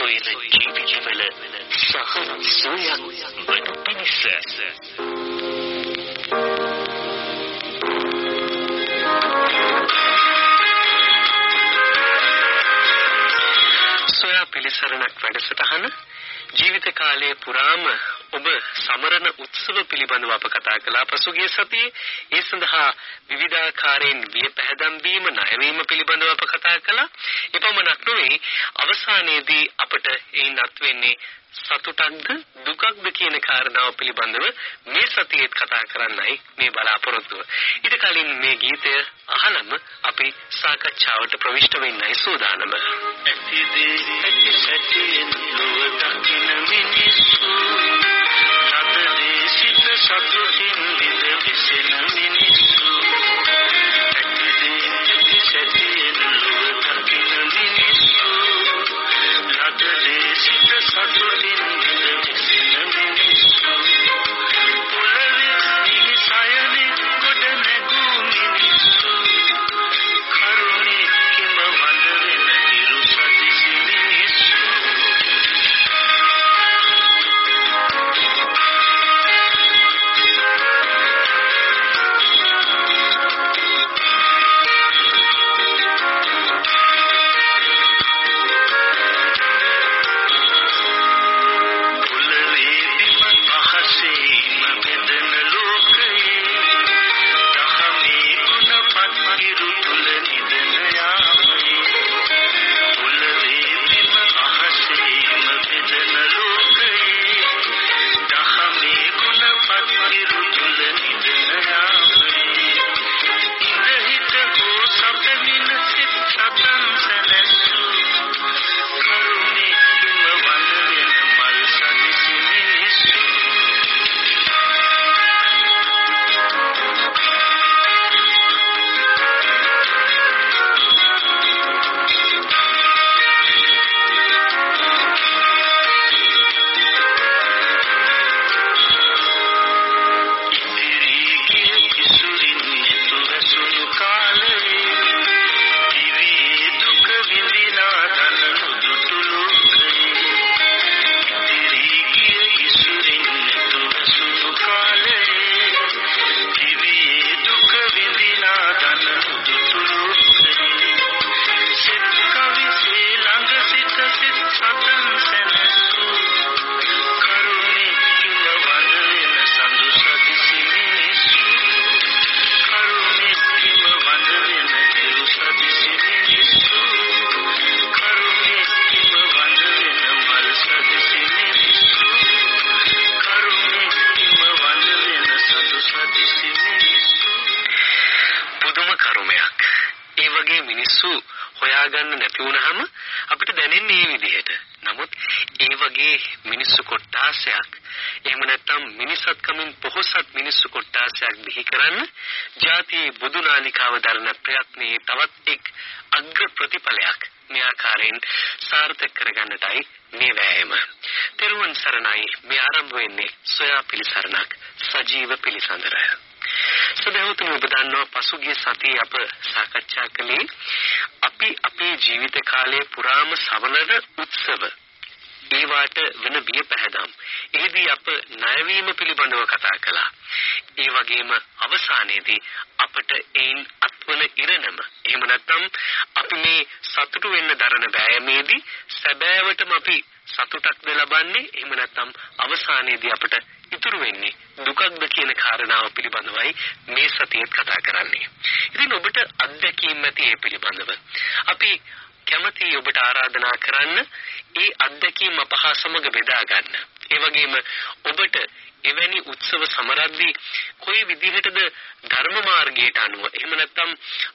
සොයන ජීවිතවල සහන සොයක් වනු පිණිස සොයා පිළිසරණක් වැඩසටහන ජීවිත කාලයේ පුරාම ඔබ සමරන උත්සව පිළිබඳව අප කතා කළා පසුගිය සතියේ ඒ සඳහා විවිධාකාරයෙන් විය පැහැදම් වීම ණයවීම පිළිබඳව අප කතා කළා එපමණක් නොවේ අවසානයේදී අපට එයින් අත් වෙන්නේ සතුටක්ද දුකක්ද කියන කාරණාව පිළිබඳව මේ සතියේත් කතා කරන්නයි මේ බලාපොරොත්තුව. ඊට කලින් මේ ගීතය අහලම අපි සාකච්ඡාවට ප්‍රවිෂ්ඨ වෙන්නයි සූදානම. ඇතිදේ ඇති සැටියෙන් ලොව දකින මිනිස්සු සතදේ සිත සතුටින් විඳ විසෙන පසුගිය සතියේ අප සාකච්ඡා කළේ අපි අපේ ජීවිත කාලය පුරාම සවනන උත්සව. ඒවාට වෙන බිය පැහැදම්. එහිදී අප ණයවීම පිළිබඳව කතා කළා. ඒ වගේම අවසානයේදී අපට එයින් අත්වන ඉරණම. එහෙම නැත්නම් අපි මේ සතුටු වෙන්න දරන බෑයමේදී සැබෑවටම අපි සතුටක්ද ලබන්නේ? එහෙම නැත්නම් අවසානයේදී අපට ඉතුරු වෙන්නේ දුකක්ද කියන කාරණාව පිළිබඳවයි මේ සතියේත් කතා කරන්නේ. ඉතින් ඔබට අත්දැකීම් ඇති ඒ පිළිබඳව. අපි කැමති ඔබට ආරාධනා කරන්න ඒ අත්දැකීම් අපහා සමග බෙදා ගන්න. ඒ වගේම ඔබට එවැනි උත්සව සමරද්දී කොයි විදිහටද ධර්ම මාර්ගයට අනුව එහෙම නැත්නම්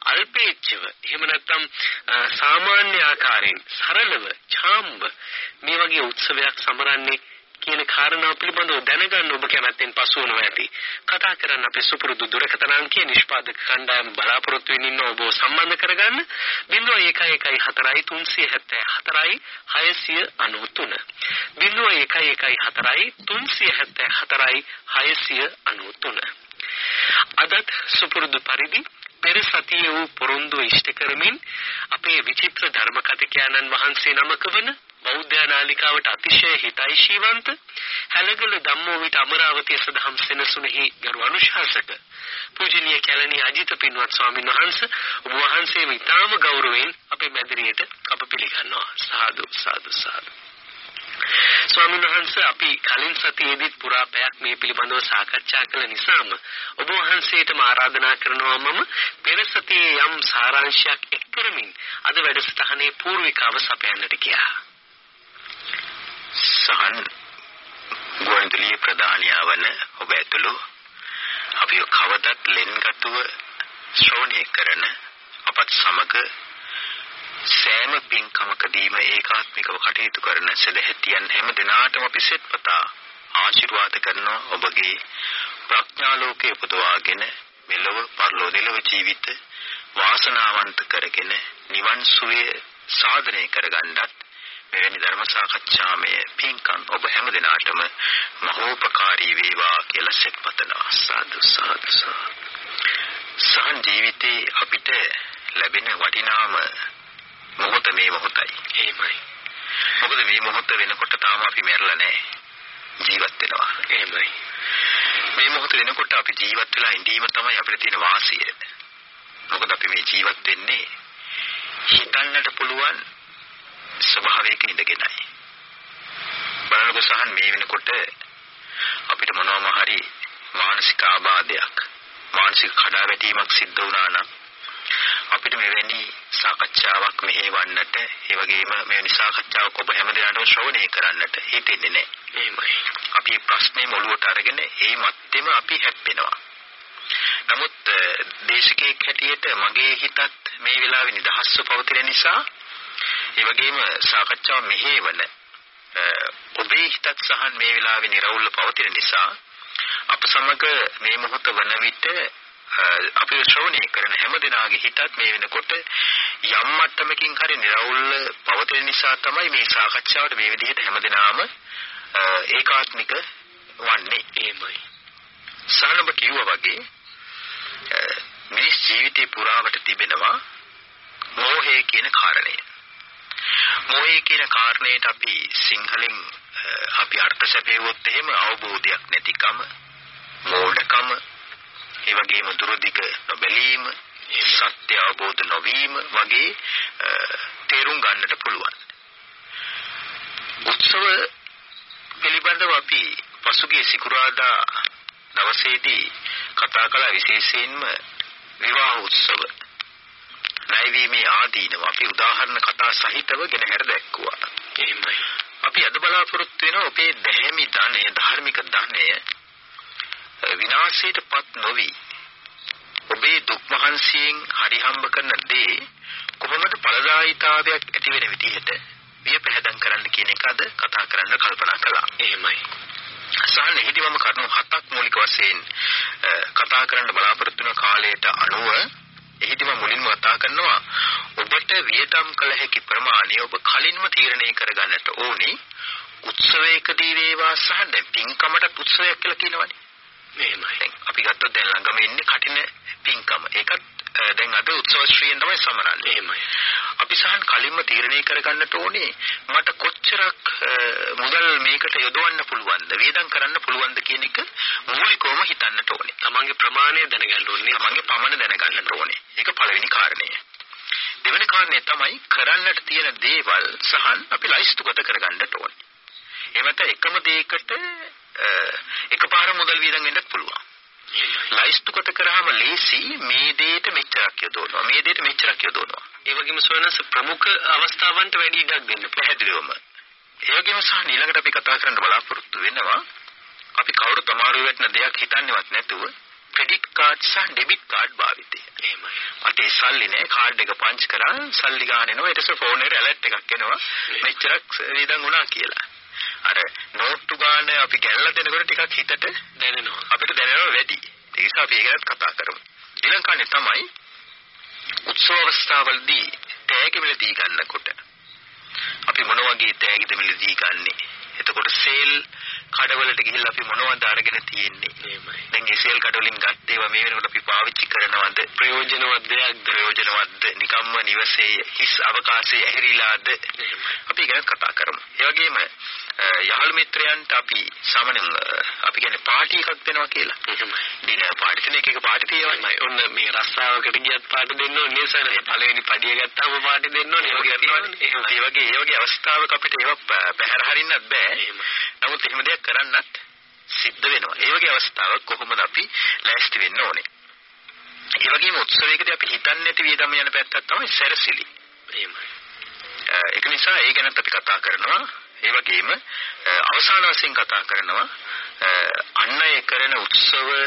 අල්පේච්ඡව එහෙම නැත්නම් සාමාන්‍ය ආකාරයෙන් සරලව ඡාම්බ මේ වගේ උත්සවයක් සමරන්නේ කියන කාරණාව පිළිබඳව දැනගන්න ඔබ කැමැත්තෙන් පසු වෙනවා ඇති. කතා කරන්න අපේ සුපුරුදු දුරකථන අංකය නිෂ්පාදක කණ්ඩායම බලාපොරොත්තු වෙමින් ඉන්න ඔබ සම්බන්ධ කරගන්න. 0114 694 693 0114 374 අදත් සුපුරුදු පරිදි පෙර සතියේ වූ පොරොන්දු ඉෂ්ට කරමින් අපේ විචිත්‍ර ධර්ම කතිකයන්න් වහන්සේ නමක වන බෞද්ධ නාලිකාවට අතිශය හිතයිශීවන්ත හැලගල ධම්මෝ විට අමරාවතිය සදහම් සෙනසුනේහි ගරු අනුශාසක. පූජනීය කැලණි අජිත පින්වත් ස්වාමීන් වහන්සේ ඔබ වහන්සේම ඉතාම ගෞරවයෙන් අපේ මැදිරියට අප පිළිගන්නවා. සාදු සාදු සාදු. ස්වාමීන් වහන්සේ අපි කලින් සතියේදී පුරා පැයක් මේ පිළිබඳව සාකච්ඡා කළ නිසාම ඔබ වහන්සේටම ආරාධනා කරනවා මම පෙර සතියේ යම් සාරාංශයක් එක් කරමින් අද වැඩසටහනේ පූර්විකාව සපයන්නට ගියා. සහන් ගුවන්විදුලියේ ප්‍රධානියා වන ඔබ ඇතුළු අපි කවදත් ලෙන්ගතුව ශ්‍රවණය කරන අපත් සමග සෑම පින්කමකදීම ඒකාත්මිකව කටයුතු කරන සදැහැතියන් හැම දිනාටම අපි සෙත්පතා ආශිර්වාද කරන ඔබගේ ප්‍රඥා ලෝකේ උපදවාගෙන මෙලොව පරලෝ දෙලොව ජීවිත වාසනාවන්ත කරගෙන නිවන් සුවය සාධනය කරගන්නත් මෙවැනි ධර්ම සාකච්ඡාමය පින්කම් ඔබ හැම දිනාටම මහෝපකාරී වේවා කියලා සෙත්පතනවා සාදු සාදු සහන් ජීවිතේ අපිට ලැබෙන වටිනාම මොහොත මේ මොහොතයි. එහෙමයි. මොකද මේ මොහොත වෙනකොට තාම අපි මැරෙලා නැහැ. ජීවත් වෙනවා. එහෙමයි. මේ මොහොත වෙනකොට අපි ජීවත් වෙලා ඉඳීම තමයි අපිට තියෙන වාසිය. මොකද අපි මේ ජීවත් වෙන්නේ හිතන්නට පුළුවන් ස්වභාවයක ඉඳගෙනයි. බලනකො සහන් මේ වෙනකොට අපිට මොනවාම හරි මානසික ආබාධයක් මානසික කඩාවැටීමක් සිද්ධ වුණා නම් අපිට මෙවැනි සාකච්ඡාවක් මෙහෙවන්නට ඒ වගේම මෙවැනි සාකච්ඡාවක් ඔබ හැමදෙනාටම ශ්‍රවණය කරන්නට හිතෙන්නේ නැහැ. එහෙමයි. අපි ප්‍රශ්නේ මොළුවට අරගෙන ඒ මැත්තේම අපි හැප්පෙනවා. නමුත් දේශකයෙක් හැටියට මගේ හිතත් මේ වෙලාවේ නිදහස්ව පවතින නිසා ඒ වගේම සාකච්ඡාව මෙහෙවන ඔබේ හිතත් සහන් මේ වෙලාවේ निराවුල්ව පවතින නිසා අප සමග මේ මොහොත වන විට අපි ශ්‍රවණය කරන හැම දිනාගේ හිතත් මේ වෙනකොට යම් මට්ටමකින් හරි निराවුල්ව පවතින නිසා තමයි මේ සාකච්ඡාවට මේ විදිහට හැම දිනාම ඒකාත්මික වන්නේ එහෙමයි. සහනබ කිව්වා වගේ මේ ජීවිතේ පුරාවට තිබෙනවා මෝහය කියන කාරණය. මෝහය කියන කාරණයට අපි සිංහලෙන් අපි අර්ථ සැපෙවොත් එහෙම අවබෝධයක් නැතිකම, මෝඩකම, ඒ වගේම දුරදිග නොබැලීම, සත්‍ය අවබෝධ නොවීම වගේ තේරුම් ගන්නට පුළුවන්. උත්සව පිළිබඳව අපි පසුගිය සිකුරාදා දවසේදී කතා කළ විශේෂයෙන්ම විවාහ උත්සව ණයවීමේ ආදීනව අපි උදාහරණ කතා සහිතව ගෙන හැර දැක්කුවා. එහෙමයි. අපි අද බලාපොරොත්තු වෙන ඔබේ දැහැමි ධනය ධාර්මික ධනය විනාශයටපත් නොවි ඔබේ දුක් මහන්සියෙන් හරි හම්බ කරන දේ කොහොමද ඵලදායීතාවයක් ඇති වෙන විදිහට විය පැහැදම් කරන්න කියන එක අද කතා කරන්න කල්පනා කළා. එහෙමයි. සහන එහිදී මම කරුණු හතක් මූලික වශයෙන් කතා කරන්න බලාපොරොත්තු වෙන කාලයට අනුව එහිදී මම මුලින්ම කතා කරනවා ඔබට වියදම් කළ හැකි ප්‍රමාණය ඔබ කලින්ම තීරණය කරගන්නට ඕනේ උත්සවයකදී වේවා සහ දැන් පින්කමට උත්සවයක් කියලා කියනවනේ. එහෙමයි. අපි ගත්තොත් දැන් ළඟම ඉන්නේ කටින පින්කම. ඒකත් දැන් අද උත්සව ශ්‍රීයෙන් තමයි සමරන්නේ. එහෙමයි. අපි සහන් කලින්ම තීරණය කරගන්නට ඕනේ මට කොච්චරක් මුදල් මේකට යොදවන්න පුළුවන්ද වේදම් කරන්න පුළුවන්ද කියන එක මූලිකවම හිතන්නට ඕනේ. තමන්ගේ ප්‍රමාණය දැනගන්න ඕනේ. තමන්ගේ පමණ දැනගන්නට ඕනේ. ඒක පළවෙනි කාරණය. දෙවෙනි කාරණය තමයි කරන්නට තියෙන දේවල් සහන් අපි ලයිස්තුගත කරගන්නට ඕනේ. එහෙම එකම දෙයකට එකපාර මුදල් වියදම් වෙන්නත් පුළුවන්. ලයිස්තුගත කරාම ලේසි මේ දෙයට මෙච්චරක් යොදවනවා. මේ දෙයට මෙච්චරක් යොදවනවා. ඒ වගේම සොයනස ප්‍රමුඛ අවස්ථාවන්ට වැඩි ඉඩක් දෙන්න පැහැදිලිවම. ඒ වගේම සහ ඊළඟට අපි කතා කරන්න බලාපොරොත්තු වෙනවා. අපි කවුරුත් අමාරු වෙන්න දෙයක් හිතන්නේවත් නැතුව ක්‍රෙඩිට් කාඩ් සහ ඩෙබිට් කාඩ් භාවිතය. එහෙමයි. ඒ සල්ලි නෑ. කාඩ් එක පංච් කරා සල්ලි ගන්න එනවා ඊට පස්සේ ෆෝන් එකට ඇලර්ට් එකක් එනවා. මෙච්චරක් වියදම් වුණා කියලා. අර නෝට්ටු ගන්න අපි ගැනලා දෙනකොට ටිකක් හිතට දැනෙනවා. අපිට දැනෙනවා වැඩි. ඒ නිසා අපි ඒක ගැනත් කතා කරමු. ඊළඟ කන්නේ තමයි උත්සව අවස්ථාවලදී තෑගි මිලදී ගන්නකොට අපි මොන වගේ තෑගිද මිලදී ගන්නෙ? එතකොට සේල් කඩවලට ගිහිල්ලා අපි මොනවද අරගෙන තියෙන්නේ? එහෙමයි. දැන් එසෙල් කඩවලින් ගත්ත ඒවා මේ වෙනකොට අපි පාවිච්චි කරනවද? ප්‍රයෝජනවත් දෙයක්ද? ප්‍රයෝජනවත්ද? නිකම්ම නිවසේ හිස් අවකාශයේ ඇහිරිලාද? අපි ගැන කතා කරමු. ඒ වගේම අ, යහළු මිත්‍රයන්ට අපි සාමාන්‍යයෙන් අපි කියන්නේ පාටි එකක් දෙනවා කියලා. ඩිනර් පාටි තියෙන එක එක පාටි තියෙනවා. එහෙමයි. ඔන්න මේ රස්සාවකට ගියත් පාට දෙන්න ඕනේ සර්. පළවෙනි පඩිය ගත්තාම පාට දෙන්න ඕනේ. ඒ වගේ. ඒ වගේ අවස්ථාවක අපිට ඒවා පැහැර හරින්නත් බෑ. නමුත් එහෙම දෙයක් කරන්නත් සිද්ධ වෙනවා. ඒ වගේ අවස්ථාවක් කොහොමද අපි ලෑස්ති වෙන්න ඕනේ? ඒ වගේම උත්සවයකදී අපි හිතන්නේ නැති වියදම් යන පැත්තක් තමයි සැරසිලි. එහෙමයි. ඒක නිසා ඒ ගැනත් අපි කතා කරනවා. ඒ වගේම අ, අවසාන වශයෙන් කතා කරනවා අ, අන් අය කරන උත්සව අ,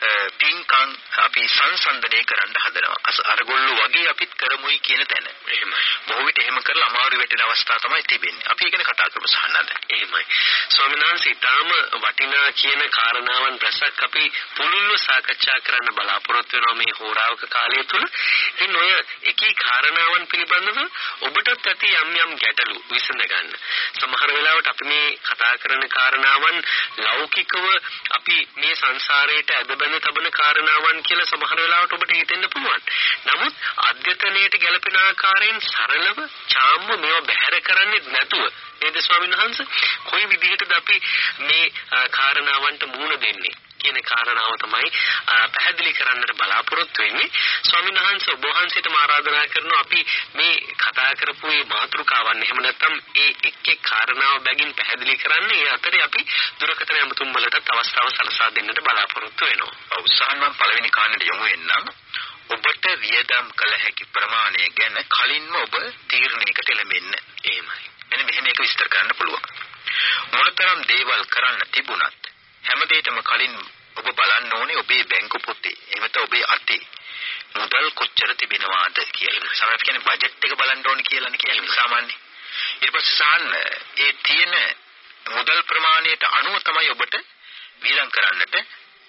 පින්කම් අපි සංසන්දනය කරන්න හදනවා. අරගොල්ලෝ වගේ අපිත් කරමුයි කියන තැන. එහෙමයි. බොහෝ විට එහෙම කරලා අමාරු වෙටෙන අවස්ථා තමයි තිබෙන්නේ. අපි ඒක ගැන කතා කරමු සහනද. එහෙමයි. ස්වාමීන් වහන්සේ ඊටාම වටිනා කියන කාරණාවන් රසක් අපි පුළුල්ව සාකච්ඡා කරන්න බලාපොරොත්තු වෙනවා මේ හෝරාවක කාලය තුල. ඉතින් ඔය එකී කාරණාවන් පිළිබඳව ඔබටත් ඇති යම් යම් ගැටලු විසඳ ගන්න. සමහර වෙලාවට අපි මේ කතා කරන කාරණාවන් ලෞකිකව අපි මේ සංසාරයට ඇදබැඳ තබන කාරණාවන් කියලා සමහර වෙලාවට ඔබට හිතෙන්න පුළුවන්. නමුත් අධ්‍යතනයට ගැලපෙන ආකාරයෙන් සරලව චාම්ම මේවා බැහැර කරන්නේ නැතුව නේද ස්වාමීන් වහන්සේ කොයි විදිහටද අපි මේ අ, කාරණාවන්ට මුහුණ දෙන්නේ කියන කාරණාව තමයි පැහැදිලි කරන්නට බලාපොරොත්තු වෙන්නේ ස්වාමීන් වහන්සේ ඔබ වහන්සේටම ආරාධනා කරනවා අපි මේ කතා කරපු මේ මාතෘකාවන් එහෙම නැත්නම් ඒ එක් එක් කාරණාව බැගින් පැහැදිලි කරන්නේ ඒ අතරේ අපි දුරකථන ඇමතුම් වලටත් අවස්ථාව සලසා දෙන්නට බලාපොරොත්තු වෙනවා උත්සාහන් මම පළවෙනි කාණ්ඩයට යමු වෙන්නම්. ඔබට වියදම් කළ හැකි ප්‍රමාණය ගැන කලින්ම ඔබ තීරණයකට එළඹෙන්න. එහෙමයි මෙන්න මෙහෙම එක විස්තර කරන්න පුළුවන්. මොනතරම් දේවල් කරන්න තිබුණත් හැමදේටම කලින් ඔබ බලන්න ඕනේ ඔබේ බැංකු පොතේ. එහෙමත් ඔබේ අතේ මුදල් කොච්චර තිබෙනවාද කියලා. සමහරවිට කියන්නේ බජට් එක බලන්න ඕනේ කියලානේ කියන්නේ සාමාන්‍ය. ඊට පස්සේ සාන්න ඒ තියෙන මුදල් ප්‍රමාණයට අනුව තමයි ඔබට වියදම් කරන්නට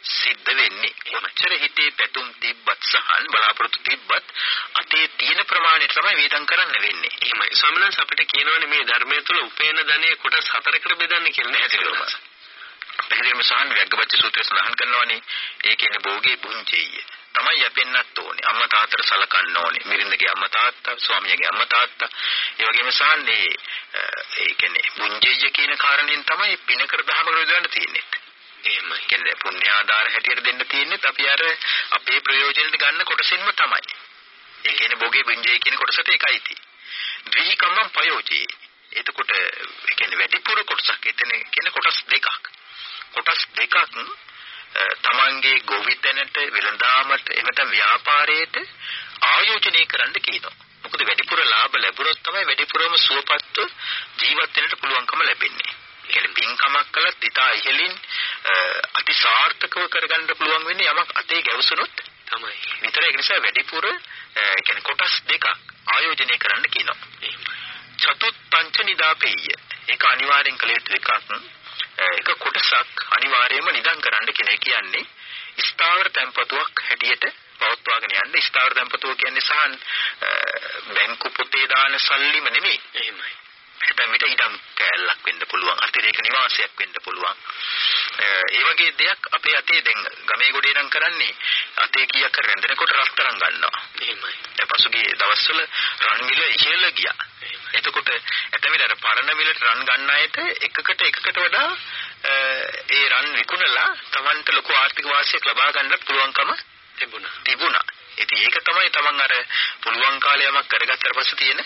සිද්ධ වෙන්නේ. කොච්චර හිතේ පැතුම් තිබ්බත් සහන් බලාපොරොත්තු තිබ්බත් අතේ තියෙන ප්‍රමාණයට තමයි වියදම් කරන්න වෙන්නේ. එහෙමයි ස්වාමීන් වහන්සේ අපිට කියනවානේ මේ ධර්මයේ තුල උපේන ධනෙ කොටස් හතරකට බෙදන්න කියලා නේද පැහැදිලිවම සහන් වැග්ගපච්ච සූත්‍රය සඳහන් කරනවානේ ඒ කියන්නේ භෝගේ පුංචෙය. තමයි යැපෙන්නත් ඕනේ. අම්මා තාත්තට සලකන්න ඕනේ. මිරින්දගේ අම්මා තාත්තා, ස්වාමියාගේ අම්මා තාත්තා. ඒ වගේම සහන්නේ ඒ කියන්නේ පුංචෙය කියන කාරණයෙන් තමයි පිනකර දහම කර දෙන්න තියෙන්නේ. එහෙමයි කියන්නේ පුණ්‍ය ආධාර හැටියට දෙන්න තියෙන්නේ අපි අර අපේ ප්‍රයෝජනෙට ගන්න කොටසින්ම තමයි. ඒ කියන්නේ භෝගේ පුංචෙය කියන කොටසට ඒකයි තියෙන්නේ. ද්විකම්මං පයෝජේ. එතකොට ඒ කියන්නේ වැඩිපුර කොටසක් එතන කියන්නේ කොටස් දෙකක්. කොටස් දෙකක් තමන්ගේ ගොවිතැනට වෙළඳාමට එමෙත ව්‍යාපාරයට ආයෝජනය කරන්න කියනවා. මොකද වැඩිපුර ලාභ ලැබුණොත් තමයි වැඩිපුරම සුවපත්ව ජීවත් වෙන්නට පුළුවන්කම ලැබෙන්නේ. ඒ කියන්නේ පින්කමක් කළත් ඊට ඉහළින් අතිසාර්ථකව කරගන්න පුළුවන් වෙන්නේ යමක් අතේ ගැවසුනොත් තමයි විතර ඒක නිසා වැඩිපුර ඒ කියන්නේ කොටස් දෙකක් ආයෝජනය කරන්න කියනවා. චතුත් පංච නිදාපෙය. ඒක අනිවාර්යෙන් කළ යුතු එකක්. ඒක කොටසක් අනිවාර්යයෙන්ම නිදන් කරන්න කෙනෙක් කියන්නේ ස්ථාවර tempatuක් හැටියට පවත්වාගෙන යන්න ස්ථාවර tempatuව කියන්නේ සහන් බැංකු පොතේ දාන සල්ලිම නෙමෙයි. එහෙමයි හැබැයි මිට ඉඩම් කෑල්ලක් වෙන්න පුළුවන් අතිරේක නිවාසයක් වෙන්න පුළුවන්. ඒ වගේ දෙයක් අපේ අතේ දැන් ගමේ ගොඩේ නම් කරන්නේ අතේ කීයක් රැඳෙනකොට රත්තරන් ගන්නවා. එහෙමයි දැන් පසුගිය දවස්වල රන් මිල ඉහළ ගියා. එතකොට එතෙමිට අර පරණ මිලට රන් ගන්න අයට එකකට එකකට වඩා ඒ රන් විකුණලා Tamanට ලොකු ආර්ථික වාසියක් ලබා ගන්නත් පුළුවන්කම තිබුණා තිබුණා. ඉතින් ඒක තමයි Taman අර පුළුවන් කාලයමක් කරගත්තට පස්සේ තියෙන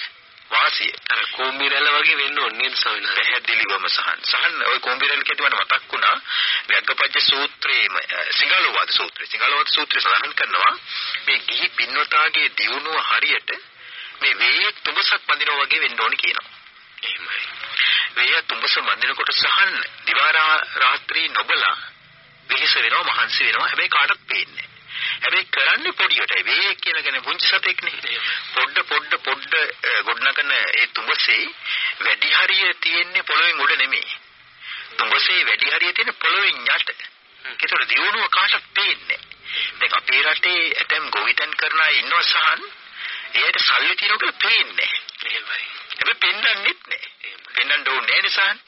වාසිය. අර කොම්බිරැල වගේ වෙන්න ඕනේ නේද වහන්සේ පැහැදිලිවම සහන්. සහන් ওই කොම්බිරල් මට මතක් වුණා. වැග්ගපජ්ජ සූත්‍රයේම සිංහලෝවාද සූත්‍රය. සිංහලෝවාද සූත්‍රය සඳහන් කරනවා මේ ගිහි පින්වතාගේ දියුණුව හරියට මේ වේයක් තුඹසක් බඳිනවා වගේ වෙන්න ඕනේ කියනවා. එහෙමයි වේය තුඹස බඳිනකොට සහන් දිවා රාත්‍රී නොබලා වෙහෙස වෙනවා මහන්සි වෙනවා. හැබැයි කාටවත් පේන්නේ. හැබැයි කරන්නේ පොඩියටයි. වේය කියලා කියන්නේ පුංචි සතෙක්නේ. පොඩ පොඩ පොඩ අ, ගොඩනගන ඒ තුඹසේ වැඩි හරිය තියෙන්නේ පොළොවෙන් උඩ නෙමෙයි. තුඹසේ වැඩි හරිය තියෙන්නේ පොළොවෙන් යට. ඒතර දියුණුව කාටවත් පේන්නේ. දැන් අපේ රටේ ඇතම් ගොවිතැන් කරන අය ඉන්නවා සහන් එයාට සල්ලි තියෙනවා කියලා පේන්නේ නැහැ. එහෙමයි හැබැයි පෙන්වන්නෙත් නැහැ. පෙන්වන්න ඕනේ නැහැ නිසාන්.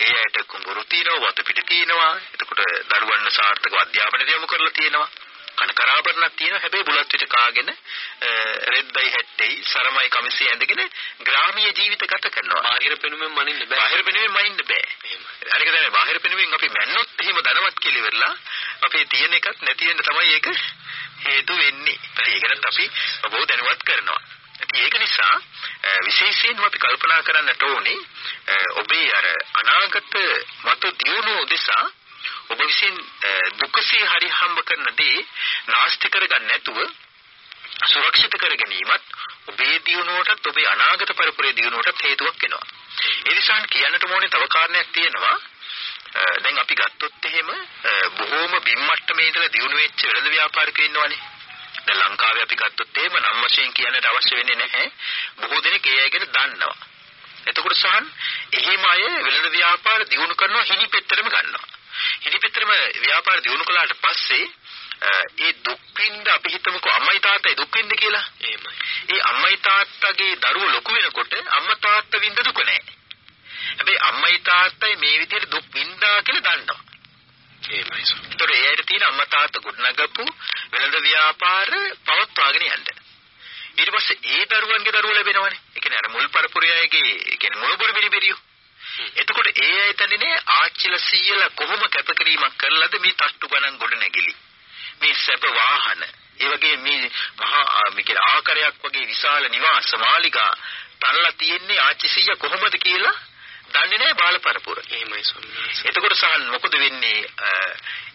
ඒ අයට කුඹුරු තියෙනවා, වතු පිටි තියෙනවා. එතකොට දරුවන් සාර්ථක අධ්‍යාපනයට යොමු කරලා තියෙනවා. කන කරාබරණක් තියෙනවා. හැබැයි බුලත් පිට කාගෙන රෙද්දයි හැට්ටයි සරමයි කමිසය ඇඳගෙන ග්‍රාමීය ජීවිත ගත කරනවා. බාහිර පෙනුමෙන් මනින්න බෑ. බාහිර පෙනුමෙන් මනින්න බෑ. අනික තමයි බාහිර පෙනුමෙන් අපි මැන්නොත් එහෙම ධනවත් කියලා ඉවරලා අපේ තියෙන එකත් නැති වෙන්න තමයි ඒක හේතු වෙන්නේ. ඒකට අපි බොහෝ දැනුවත් කරනවා. ඒක නිසා විශේෂයෙන්ම අපි කල්පනා කරන්නට ඕනේ ඔබේ අර අනාගත මත දියුණුව උදෙසා ඔබ විසින් දුකසේ හරි හම්බ කරන දේ නාස්ති කරගන්න නැතුව සුරක්ෂිත කර ගැනීමත් ඔබේ දියුණුවටත් ඔබේ අනාගත පරපුරේ දියුණුවටත් හේතුවක් වෙනවා. ඒ නිසා කියන්නට ඕනේ තව කාරණයක් තියෙනවා. දැන් අපි ගත්තොත් එහෙම බොහෝම බිම්මට්ටමේ ඉඳලා දියුණු වෙච්ච වෙළඳ ව්‍යාපාරිකයෝ ඉන්නවනේ. දැන් ලංකාවේ අපි ගත්තොත් එහෙම නම් වශයෙන් කියන්නට අවශ්‍ය වෙන්නේ නැහැ. බොහෝ දෙනෙක් ඒ අය ගැන දන්නවා. එතකොට සහන් එහෙම අය වෙළඳ ව්‍යාපාර දියුණු කරනවා හිණිපෙත්තරම ගන්නවා. හිණිපෙත්තරම ව්‍යාපාර දියුණු කළාට පස්සේ ඒ දුක් විඳ අපි හිතමුකෝ අම්මයි තාත්තයි දුක් විඳ කියලා. එහෙමයි. ඒ අම්මයි තාත්තගේ දරුවෝ ලොකු වෙනකොට අම්මා තාත්තා විඳ දුක නැහැ. හැබැයි අම්මයි තාත්තයි මේ විදිහට දුක් විඳා කියලා දන්නවා. එහෙමයි. ඒතර එයාට තියෙන අම්මා තාත්තා ගොඩනගපු වෙළඳ ව්‍යාපාර පවත්වාගෙන යන්න. ඊට පස්සේ ඒ දරුවන්ගේ දරුවෝ ලැබෙනවනේ. ඒ කියන්නේ අර මුල් පරපුරයගේ ඒ කියන්නේ මුලබුරු බිරිබිරියෝ. එතකොට ඒ අය තන්නේ ආච්චිලා සීයලා කොහොම කැපකිරීමක් කරලාද මේ තට්ටු ගණන් ගොඩ නැගිලි. මේ සැප වාහන ඒ වගේ මේ මහා මේක ආකාරයක් වගේ විශාල නිවාස මාලිගා තනලා තියෙන්නේ ආච්චි සීයා කොහොමද කියලා දන්නේ නැහැ බාල පරපුර. එහෙමයි ස්වාමීනි. එතකොට සහන් මොකද වෙන්නේ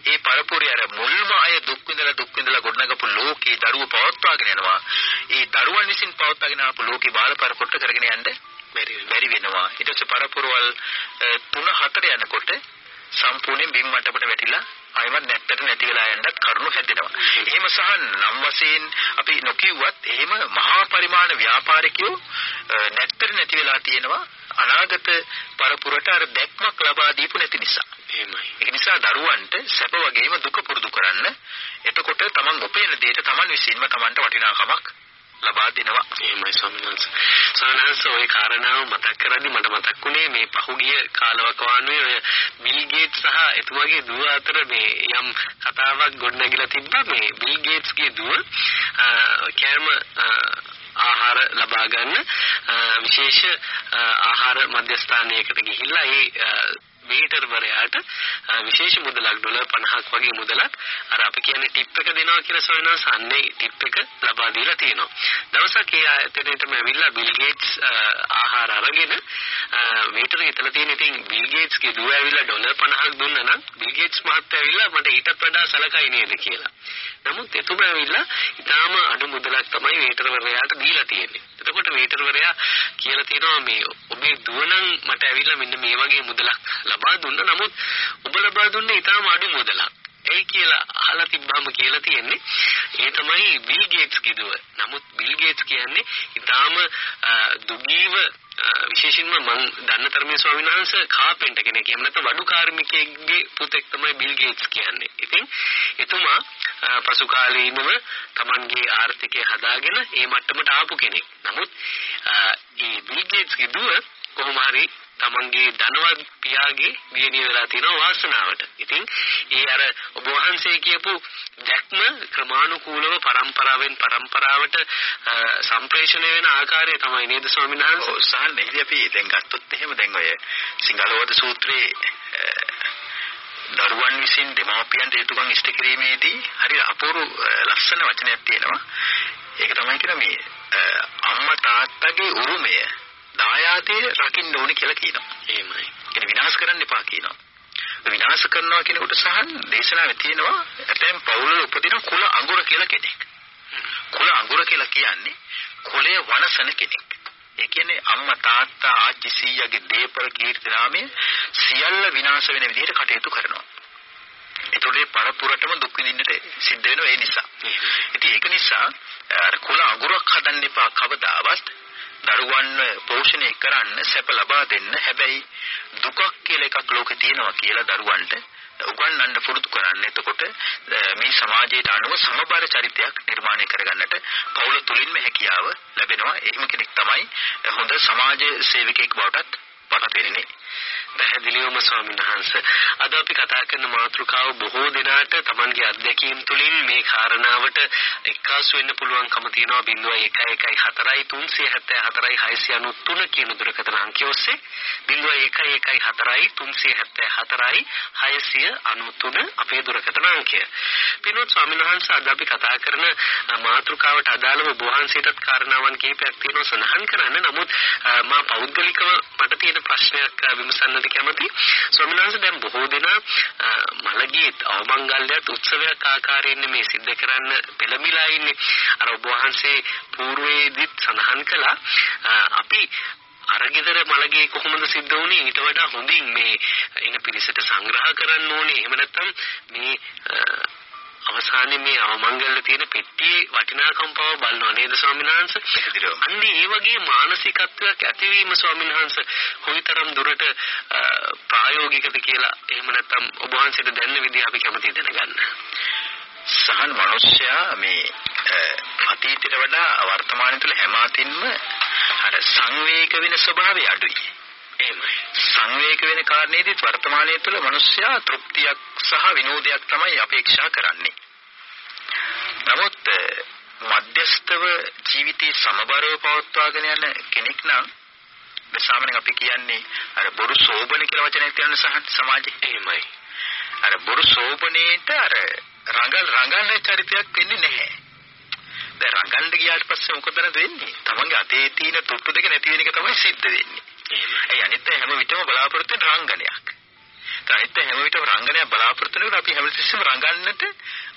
ඒ පරපුරේ අර මුල්ම අය දුක් විඳලා දුක් විඳලා ගොඩනගපු ලෝකේ දරුවෝ පවත්වාගෙන යනවා. ඒ දරුවන් විසින් පවත්වාගෙන ආපු ලෝකේ බාල පරපුරට කරගෙන යන්න බැරි වෙනවා. ඊට පස්සේ පරපුරවල් 3 4 යනකොට සම්පූර්ණයෙන් බිම් මට්ටමට වැටිලා ආයමත් නැත්තට නැති වෙලා යන්නත් කරුණු හැදෙනවා. එහෙම සහ නම් වශයෙන් අපි නොකියුවත් එහෙම මහා පරිමාණ ව්‍යාපාරිකයෝ නැත්තට නැති වෙලා තියෙනවා අනාගත පරපුරට අර දැක්මක් ලබා දීපු නැති නිසා. එහෙමයි. ඒක නිසා දරුවන්ට සැප වගේම දුක පුරුදු කරන්න එතකොට තමන් ඔපේන දෙයට තමන් විසින්ම තමන්ට වටිනාකමක් ලබා දෙනවා. එහෙමයි ස්වාමීන් වහන්සේ. ස්වාමීන් වහන්සේ ওই කාරණාව මතක් කරද්දි මට මතක් වුණේ මේ පහුගිය කාලවකවානුවේ ඔය බිල් ගේට්ස් සහ එතුමාගේ දුව අතර මේ යම් කතාවක් ගොඩනැගිලා තිබ්බා මේ බිල් ගේට්ස්ගේ දුව කෑම ආහාර ලබා ගන්න විශේෂ ආහාර මධ්‍යස්ථානයකට ගිහිල්ලා ඒ වේටර්වරයාට විශේෂ මුදලක් ඩොලර් 50ක් වගේ මුදලක් අර අපි කියන්නේ ටිප් එක දෙනවා කියලා සොයනස් අන්නේ ටිප් එක ලබා දීලා තියෙනවා. දවසක් ඒ ආයතනයටම ඇවිල්ලා බිල් ගේට්ස් ආහාර අරගෙන වේටර් හිතලා තියෙන ඉතින් බිල් ගේට්ස්ගේ දුව ඇවිල්ලා ඩොලර් 50ක් දුන්නා නම් බිල් ගේට්ස් මහත්තයා ඇවිල්ලා මට ඊටත් වඩා සලකයි නේද කියලා. නමුත් එතුමා ඇවිල්ලා ඊටාම අඩු මුදලක් තමයි වේටර්වරයාට දීලා තියෙන්නේ. එතකොට වේටර්වරයා කියලා තියෙනවා මේ ඔබේ දුව නම් මට ඇවිල්ලා මෙන්න මේ වගේ මුදලක් ලබා දුන්නා. නමුත් ඔබ ලබා දුන්නේ ඊටාම අඩු මුදලක්. ඒ කියලා අහලා තිබ්බාම කියලා තියෙන්නේ ඒ තමයි බිල් ගේට්ස් කිදුව. නමුත් බිල් ගේට්ස් කියන්නේ ඊටාම දුගීව විශේෂයෙන්ම මම දන්න තරමේ ස්වාමීන් වහන්සේ කාපෙන්ටර් කෙනෙක්. එහෙම නැත්නම් වඩු කාර්මිකයෙක්ගේ පුතෙක් තමයි බිල් ගේට්ස් කියන්නේ. ඉතින් එතුමා පසු කාලීනව Tamanගේ ආර්ථිකය හදාගෙන ඒ මට්ටමට ආපු කෙනෙක්. නමුත් ඒ බිල් ගේට්ස්ගේ දුව කොහොම හරි තමන්ගේ ධනවත් පියාගේ දියණිය වෙලා තියෙන වාසනාවට. ඉතින් ඒ අර ඔබ වහන්සේ කියපු දැක්ම ක්‍රමානුකූලව પરම්පරාවෙන් પરම්පරාවට සම්ප්‍රේෂණය වෙන ආකාරය තමයි නේද ස්වාමීන් වහන්සේ? ඔව් සාහන් එහිදී අපි දැන් ගත්තොත් එහෙම දැන් ඔය සිංහලවද සූත්‍රයේ දරුවන් විසින් දෙමාපියන්ට යුතුයකම් ඉෂ්ට කිරීමේදී හරි අපූර්ව ලස්සන වචනයක් තියෙනවා. ඒක තමයි කියන මේ අම්මා තාත්තගේ උරුමය දායාදේ රකින්න ඕනේ කියලා කියනවා. එහෙමයි. ඒක විනාශ කරන්න එපා කියනවා. විනාශ කරනවා කියනකොට සහන් දේශනාවේ තියෙනවා ඇතැම් පවුලවල උපදින කුල අඟුර කියලා කෙනෙක්. කුල අඟුර කියලා කියන්නේ කුලයේ වනසන කෙනෙක්. ඒ කියන්නේ අම්මා තාත්තා ආච්චි සීයාගේ දීපල කීර්ති නාමයේ සියල්ල විනාශ වෙන විදිහට කටයුතු කරනවා. ඒතොරේ පරපුරටම දුක් විඳින්නට සිද්ධ වෙනවා ඒ නිසා. ඉතින් ඒක නිසා අර කුල අඟුරක් හදන්න එපා කවදාවත්. දරුවන්ව පෝෂණය කරන්න සැප ලබා දෙන්න හැබැයි දුකක් කියලා එකක් ලෝකේ තියෙනවා කියලා දරුවන්ට උගන්වන්න පුරුදු කරන්න. එතකොට මේ සමාජයට අනුව සමබර චරිතයක් නිර්මාණය කරගන්නට පවුල තුලින්ම හැකියාව ලැබෙනවා. එහෙම කෙනෙක් තමයි හොඳ සමාජ සේවකයෙක් බවටත් පරත වෙන්නේ. පැහැදිලිවම ස්වාමීන් වහන්සේ අද අපි කතා කරන මාතෘකාව බොහෝ දෙනාට Tamanගේ අත්දැකීම් තුළින් මේ කාරණාවට එක්කාසු වෙන්න පුළුවන්කම තියෙනවා 0114යි 374යි 693 කියන දුරකථන අංකය ඔස්සේ 0114යි 374යි 693 අපේ දුරකථන අංකය. පින්වත් ස්වාමීන් වහන්සේ අද අපි කතා කරන මාතෘකාවට අදාළව බෝහන්සේටත් කාරණාවන් කිහිපයක් තියෙනවා සඳහන් කරන්න. නමුත් මා පෞද්ගලිකව මට තියෙන ප්‍රශ්නයක් විමසන්නට කැමති. ස්වාමීන් වහන්සේ දැන් බොහෝ දෙනා මළගිය අවමංගල්‍යත් උත්සවයක් ආකාරයෙන් මේ සිද්ධ කරන්න පෙළඹිලා ඉන්නේ. අර ඔබ වහන්සේ పూర్වයේදීත් සඳහන් කළා අපි අරගෙදර මළගේ කොහොමද සිද්ධ වුනේ ඊට වඩා හොඳින් මේ එන පිරිසට සංග්‍රහ කරන්න ඕනේ එහෙම නැත්නම් මේ අවසානයේ මේ අවමංගල්‍ය තියෙන පෙට්ටියේ වටිනාකම් පව බලනවා නේද ස්වාමීන් වහන්සේ පැහැදිලිවම. අන්නේ ඒ වගේ මානසිකත්වයක් ඇතිවීම ස්වාමීන් වහන්සේ කොයිතරම් දුරට ප්‍රායෝගිකද කියලා එහෙම නැත්නම් ඔබ වහන්සේට දැනන විදිහ අපි කැමතියි දැනගන්න. සහන් මිනිස්සයා මේ අතීතයට වඩා වර්තමානය තුළ හැම අතින්ම අර සංවේග වෙන ස්වභාවය අඩුයි. එහෙමයි. සංවේග වෙන කාරණේදීත් වර්තමානයේ තුළ මිනිස්සයා තෘප්තියක් සහ විනෝදයක් තමයි අපේක්ෂා කරන්නේ. නමුත් මධ්‍යස්තව ජීවිතයේ සමබරව පවත්වාගෙන යන කෙනෙක් නම් සාමාන්‍යයෙන් අපි කියන්නේ අර බොරු සෝබන කියලා වචනයක් තියෙන සහ සමාජයේ එහෙමයි. අර බොරු සෝබනේට අර රඟල් රඟන්න චරිතයක් වෙන්නේ නැහැ. දැන් රඟන්න ගියාට පස්සේ මොකද වෙන්නේ? තමන්ගේ අතේ තියෙන තුට්ටු දෙක නැති වෙන එක තමයි සිද්ධ වෙන්නේ. ඒ අනිත් හැම විටම බලාපොරොත්තු වෙන රංගනයක්. අනිත් හැම විටම රංගනයක් බලාපොරොත්තු වෙනකොට අපි හැමතිස්සෙම රංගන්නට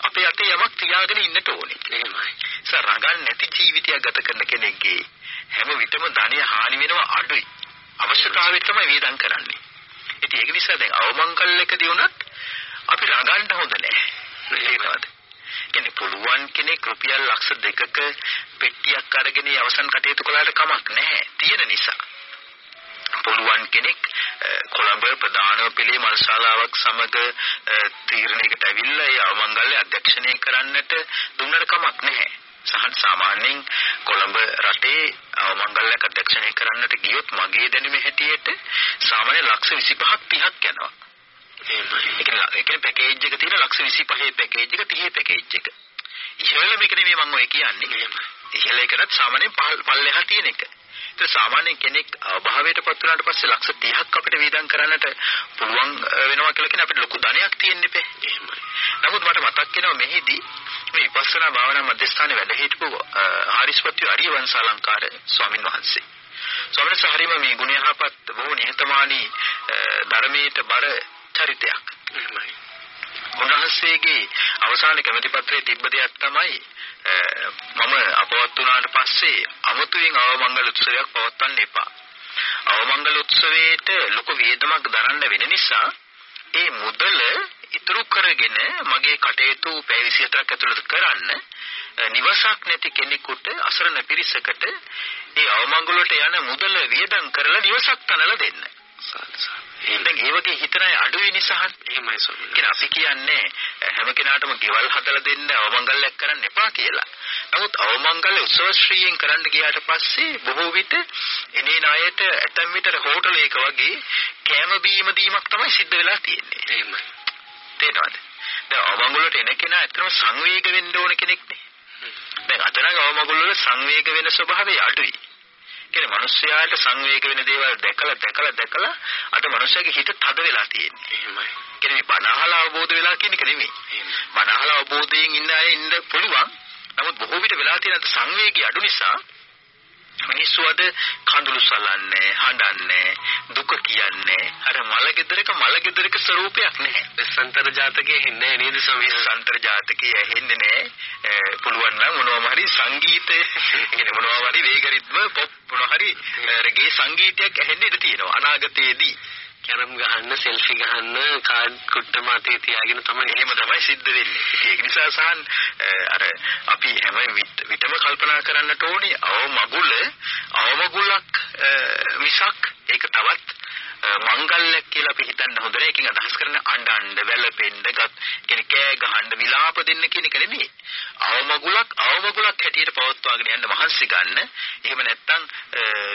අපේ අතේ යමක් තියාගෙන ඉන්නට ඕනේ. එහෙමයි. ඒ රංගන්න නැති ජීවිතයක් ගත කරන කෙනෙක්ගේ හැම විටම ධනිය හානි වෙනවා අඩුයි. අවශ්‍යතාවය තමයි වේදම් කරන්නේ. ඉතින් ඒක නිසා දැන් අවමංගල්‍යකදී වුණත් අපි රඟන්න හොඳ නැහැ. තේරෙනවද? කියන්නේ පුළුවන් කෙනෙක් රුපියල් ලක්ෂ දෙකක පෙට්ටියක් අරගෙන අවසන් කටයුතු කළාට කමක් නැහැ. තියෙන නිසා. පුළුවන් කෙනෙක් කොළඹ ප්‍රධාන පෙළේ මල්ශාලාවක් සමග තීරණයකට ඇවිල්ලා ඒ අවමංගල්‍ය අධ්‍යක්ෂණය කරන්නට දුන්නට කමක් නැහැ. සහන් සාමාන්‍යයෙන් කොළඹ රටේ අවමංගල්‍යයක් අධ්‍යක්ෂණය කරන්නට ගියොත් මගේ දැනුම හැටියට සාමාන්‍ය ලක්ෂ 25ක් 30ක් යනවා. ඒ කියන්නේ ඒ කියන්නේ පැකේජ් එක තියෙන ලක්ෂ 25 පැකේජ් එක 30 පැකේජ් එක. ඉහළ මේක නෙමෙයි මම ඔය කියන්නේ. ඉහළ එකකට සාමාන්‍යයෙන් පල්ලෙහා තියෙන එක. ඒක සාමාන්‍ය කෙනෙක් අභාවයට පත් වුණාට පස්සේ ලක්ෂ 30ක් අපිට වේදම් කරන්නට පුළුවන් වෙනවා කියලා කියන අපිට ලොකු ධනයක් තියෙන්න එපේ. එහෙමයි. නමුත් මට මතක් වෙනවා මෙහිදී මේ විපස්සනා භාවනා මධ්‍යස්ථානයේ වැඩ හිටපු ආරිස්පත්‍ය අරිය වංශාලංකාර ස්වාමින් වහන්සේ. ස්වාමීන් වහන්සේ හරීම මේ ගුණයහපත් බොහෝ නිහතමානී ධර්මයට බර චරිතයක්. එහෙමයි. උන්වහන්සේගේ අවසාන කැමැති පත්‍රයේ තිබ්බ දෙයක් තමයි මම අපවත් වුණාට පස්සේ අමුතුවෙන් අවමංගල උත්සවයක් පවත්වන්න එපා. අවමංගල උත්සවයේට ලොකු වේදමක් දරන්න වෙන නිසා ඒ මුදල ඉතුරු කරගෙන මගේ කටයුතු පැය 24ක් ඇතුළත කරන්න නිවසක් නැති කෙනෙකුට අසරණ පිරිසකට ඒ අවමංගලට යන මුදල වියදම් කරලා නිවසක් තනලා දෙන්න. එහෙනම් ඒ වගේ හිතන අය අඩුයි නිසා එහෙමයි ස්වාමීන් කියන අපි කියන්නේ හැම කෙනාටම ගෙවල් හදලා දෙන්න අවමංගල්‍යයක් කරන්න එපා කියලා. නමුත් අවමංගල්‍ය උත්සව ශ්‍රීයෙන් කරන්න ගියාට පස්සේ බොහෝ විට එනේ ණයට ඇතැම් විට හෝටලයක වගේ කෑම බීම දීමක් තමයි සිද්ධ වෙලා තියෙන්නේ. එහෙමයි. තේරෙනවද? දැන් අවමංගලයට එන කෙනා ඇත්තටම සංවේග වෙන්න ඕන කෙනෙක්නේ. දැන් අද නම් අවමංගල වල සංවේග වෙන ස්වභාවය අඩුයි. කියන්නේ මිනිස්යාට සංවේග වෙන දේවල් දැකලා දැකලා දැකලා අද මිනිස්යාගේ හිත තද වෙලා තියෙන්නේ. එහෙමයි. කියන්නේ බනහලා අවබෝධ වෙලා කියන එක නෙමෙයි. බනහලා අවබෝධයෙන් ඉන්න අය ඉන්න පුළුවන්. නමුත් බොහෝ විට වෙලා තියෙන සංවේගය අඩු නිසා මිනිස්සු අද කඳුළු සලන්නේ, හඬන්නේ, දුක කියන්නේ අර මල ගෙදරක මල ගෙදරක ස්වરૂපයක් නැහැ. සන්තර ජාතකයේ හෙන්නේ නේද ස්වාමීන් සන්තර ජාතකයේ ඇහෙන්නේ නැහැ. පුළුවන් නම් මොනවා හරි සංගීතය කියන්නේ මොනවා හරි වේග රිද්ම පොප් මොනවා හරි රගේ සංගීතයක් ඇහෙන්න ඉඩ තියෙනවා අනාගතයේදී. කැරම් ගහන්න, සෙල්ෆි ගහන්න, කාඩ් කුට්ට මාතේ තියාගෙන තමයි එහෙම තමයි සිද්ධ වෙන්නේ. ඉතින් ඒක නිසා සහන් අර අපි හැම විටම කල්පනා කරන්නට ඕනේ අව මගුල අවමගුලක් මිසක් ඒක තවත් මංගල්‍යයක් කියලා අපි හිතන්න හොඳ නෑ. ඒකෙන් අදහස් කරන්නේ අඬන්න, වැළපෙන්න, ගත් කියන්නේ කෑ ගහන්න, විලාප දෙන්න කියන එක නෙමෙයි. අවමගුලක් අවමගුලක් හැටියට පවත්වාගෙන යන්න මහන්සි ගන්න. එහෙම නැත්නම්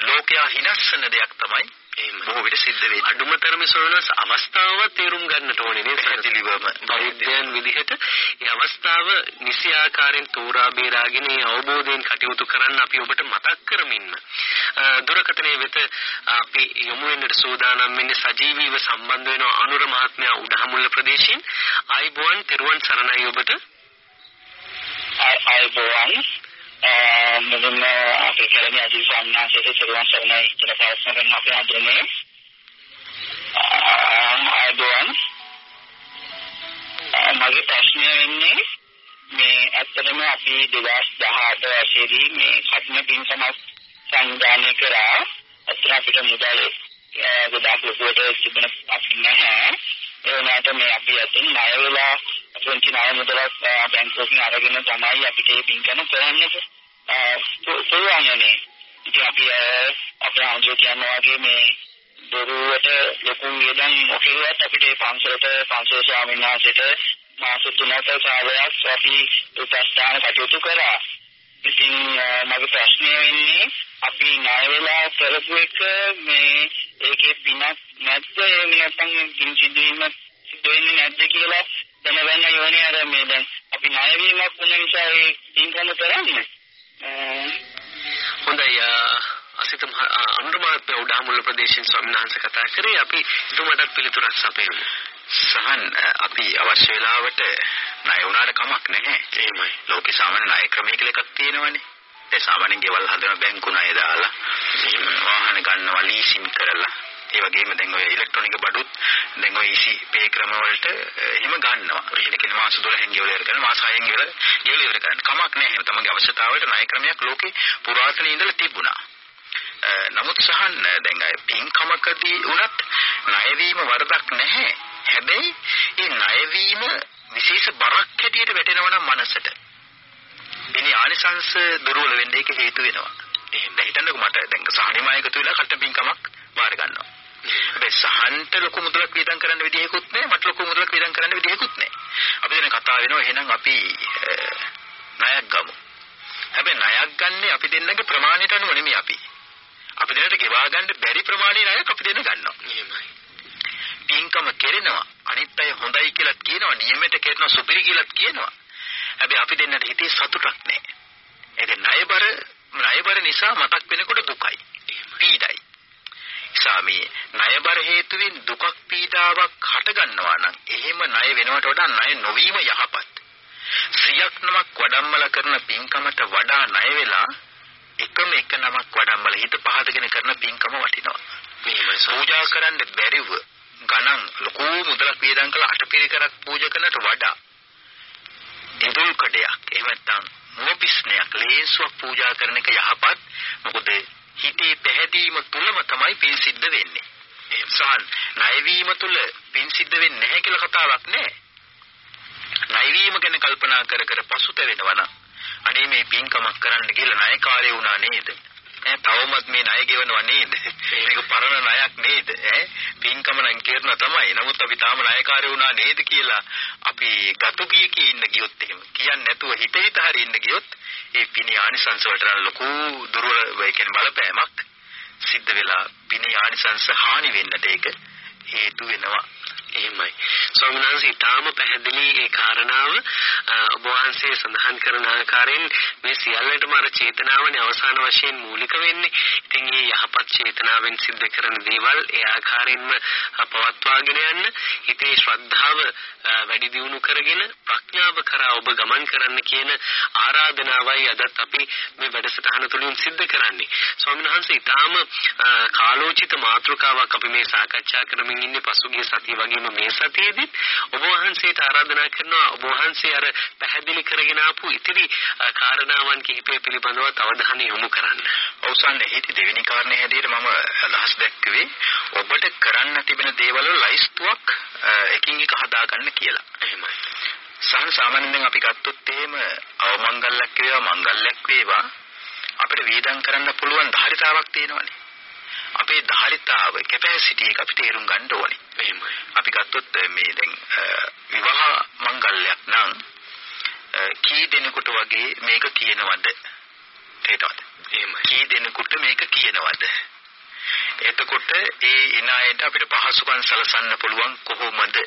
ලෝකයා හිනස්සන දෙයක් තමයි බොහෝ විට සිද්ධ වෙන්නේ. අඩුම තරමේ සෝනස් අවස්ථාව තේරුම් ගන්නට ඕනේ නේද? පැහැදිලිවම බෞද්ධයන් විදිහට මේ අවස්ථාව නිසි ආකාරයෙන් තෝරා බේරාගෙන ඒ අවබෝධයෙන් කටයුතු කරන්න අපි ඔබට මතක් කරමින්න දුරකථනයේ වෙත අපි යොමු වෙන්නට සූදානම් වෙන්නේ සජීවීව සම්බන්ධ වෙන අනුර මහත්මයා උඩහමුල්ල ප්‍රදේශයෙන් ආයිබෝන් තෙරුවන් සරණයි ඔබට ආයිබෝන් මුලින්ම අපේ කලමි අදිල් සම්මාසයේ තෙරුවන් සරණයි කියලා ප්‍රාර්ථනා කරන අපේ අඳුරනේ ආයිබෝන් මගේ ප්‍රශ්නය වෙන්නේ මේ ඇත්තටම අපි 2018 වසරේදී මේ කටන පින්කමක් සංවිධානය කරා. අත්‍තර අපිට මුදල් ගොඩාක් ලොකුවට තිබුණ අපි නැහැ. ඒ වුණාට මේ අපි අතින් ණය වෙලා පුංචි ණය මුදලක් බැංකුවකින් අරගෙන තමයි අපිට මේ පින්කම කරන්නේ පුළුවන්නේ ඉතින් අපි අපේ අංජෝ කියනවා වගේ මේ දරුවට ලොකු වියදම් ඔකේවත් අපිට පන්සලට පන්සල ස්වාමීන් වහන්සේට මාස තුනක සාවයක් අපි උපස්ථාන කටයුතු කරා. ඉතින් මගේ ප්‍රශ්නය වෙන්නේ අපි ණය වෙලා කරපු එක මේ ඒකේ පිනක් නැද්ද එහෙම නැත්නම් පින් සිදුවීම සිදු වෙන්නේ නැද්ද කියලා දැනගන්න ඕනේ අර මේ දැන් අපි ණය වීමක් වුණ නිසා ඒ පින්කම කරන්නේ. හොඳයි අසිත අනුර මහත්මයා උඩහමුල්ල ප්‍රදේශයෙන් ස්වාමීන් වහන්සේ කතා කරේ අපි එතුමාටත් පිළිතුරක් සපයමු. සහන් අපි අවශ්‍ය වෙලාවට ණය වුණාට කමක් නැහැ. එහෙමයි. ලෝකේ සාමාන්‍ය ණය ක්‍රමය කියලා එකක් තියෙනවනේ. ඒ සාමාන්‍යයෙන් ගෙවල් හදන බැංකු ණය දාලා වාහන ගන්නවා ලීසින් කරලා ඒ වගේම දැන් ඔය ඉලෙක්ට්‍රොනික බඩුත් දැන් ඔය ඉසි පේ ක්‍රම වලට එහෙම ගන්නවා. ඒක කියන්නේ මාස 12න් ගෙවල ඉවර කරන මාස 6න් ගෙවල ගෙවල ඉවර කරන. කමක් නැහැ. එහෙම තමන්ගේ අවශ්‍යතාවයට ණය ක්‍රමයක් ලෝකේ පුරාතනයේ ඉඳලා තිබුණා. නමුත් සහන් දැන් අය පින්කමකදී වුණත් ණය වීම වරදක් නැහැ. හැබැයි ඒ ණය වීම විශේෂ බරක් හැටියට වැටෙනවා නම් මනසට. එනි ආනිසංශ දුර්වල වෙන්න ඒක හේතු වෙනවා. එහෙනම් හිතන්නකෝ මට දැන් සහනිමය එකතු වෙලා කට පින්කමක් බාර ගන්නවා. හැබැයි සහන්ට ලොකු මුදලක් වියදම් කරන්න විදිහකුත් නැහැ මට ලොකු මුදලක් වියදම් කරන්න විදිහකුත් නැහැ. අපි දැන් කතා වෙනවා එහෙනම් අපි ණයක් ගමු. හැබැයි ණයක් ගන්න අපි දෙන්නගේ ප්‍රමාණයට අනුව නෙමෙයි අපි. අපි දෙන්නට ගෙවා ගන්න බැරි ප්‍රමාණය ණයක් අපි දෙන්න ගන්නවා. එහෙමයි. පින්කම කෙරෙනවා අනිත් අය හොඳයි කියලා කියනවා නියමයට කරනවා සුපිරි කියලා කියනවා. හැබැයි අපි දෙන්නට හිතේ සතුටක් නැහැ. ඒක ණයබර ණයබර නිසා මතක් වෙනකොට දුකයි. පීඩයි. සාමී ණයබර හේතුවෙන් දුකක් පීඩාවක් හට ගන්නවා නම් එහෙම ණය වෙනවට වඩා ණය නොවීම යහපත්. සියක් නමක් වඩම්මල කරන පින්කමට වඩා ණය වෙලා එකම එක නමක් වඩම්මල හිත පහදගෙන කරන පින්කම වටිනවා. මෙහෙමයි පූජා කරන්න බැරිව ගණන් ලොකු මුදලක් වියදම් කළ අටපිරිකරක් පූජා කරනට වඩා ඉදුල් කඩයක් එහෙම නැත්නම් මොපිස්නයක් ලේසුවක් පූජා කරන එක යහපත්. මොකද හිතේ පැහැදීම තුලම තමයි පින් සිද්ධ වෙන්නේ. එහෙමසන් ණයවීම තුල පින් සිද්ධ වෙන්නේ නැහැ කියලා කතාවක් නැහැ. ණයවීම ගැන කල්පනා කර කර පසුතැවෙනවා නම් අනේ මේ පින්කමක් කරන්න කියලා ණයකාරය වුණා නේද? ඈ තවමත් මේ ණය ගෙවනවා නේද? මේක පරණ ණයක් නේද? ඈ පින්කම නම් කරන තමයි. නමුත් අපි තාම ණයකාරය වුණා නේද කියලා අපි ගතු කී කී ඉන්න ගියොත් එහෙම කියන්නේ නැතුව හිත හිත හරි ඉන්න ගියොත් ඒ පිණි ආනිසංස වලට ලොකු දුර්වල ඒ කියන්නේ බලපෑමක් සිද්ධ වෙලා පිණි ආනිසංස හානි වෙන්නට ඒක හේතු වෙනවා. එහෙමයි. ස්වාමීන් වහන්සේ ඊටාම පැහැදිලි ඒ කාරණාව ඔබ වහන්සේ සඳහන් කරන ආකාරයෙන් මේ සියල්ලටම අර චේතනාවනේ අවසාන වශයෙන් මූලික වෙන්නේ. ඉතින් මේ යහපත් චේතනාවෙන් සිද්ධ කරන දේවල් ඒ ආකාරයෙන්ම පවත්වාගෙන යන්න හිතේ ශ්‍රද්ධාව වැඩි දියුණු කරගෙන ප්‍රඥාව කරා ඔබ ගමන් කරන්න කියන ආරාධනාවයි අදත් අපි මේ වැඩසටහන තුළින් සිද්ධ කරන්නේ. ස්වාමීන් වහන්සේ ඊටාම කාලෝචිත මාතෘකාවක් අපි මේ සාකච්ඡා කරමින් ඉන්නේ පසුගිය සතිය වගේම මේ සතියේදී ඔබ වහන්සේට ආරාධනා කරනවා ඔබ වහන්සේ අර පැහැදිලි කරගෙන ආපු ඉතිරි කාරණාවන් කිහිපය පිළිබඳව අවධානය යොමු කරන්න. අවසානයේ හිටි දෙවෙනි කාරණේ හැටියට මම අදහස් දැක්කුවේ ඔබට කරන්න තිබෙන දේවල් වල ලයිස්තුවක් එකින් එක හදාගන්න කියලා. එහෙමයි. සාම සාමාන්‍යයෙන් අපි ගත්තොත් එහෙම අවමංගල්‍යයක් වේවා මංගල්‍යයක් වේවා අපිට වේදම් කරන්න පුළුවන් ධාරිතාවක් තියෙනවානේ. අපේ ධාරිතාව කැපැසිටි එක අපි තේරුම් ගන්න ඕනේ. එහෙමයි. අපි ගත්තොත් මේ දැන් විවාහ මංගල්‍යයක් නම් කී දෙනෙකුට වගේ මේක කියනවද? තේරෙනවද? එහෙමයි. කී දෙනෙකුට මේක කියනවද? එතකොට ඒ එන අයට අපිට පහසුකම් සලසන්න පුළුවන් කොහොමද?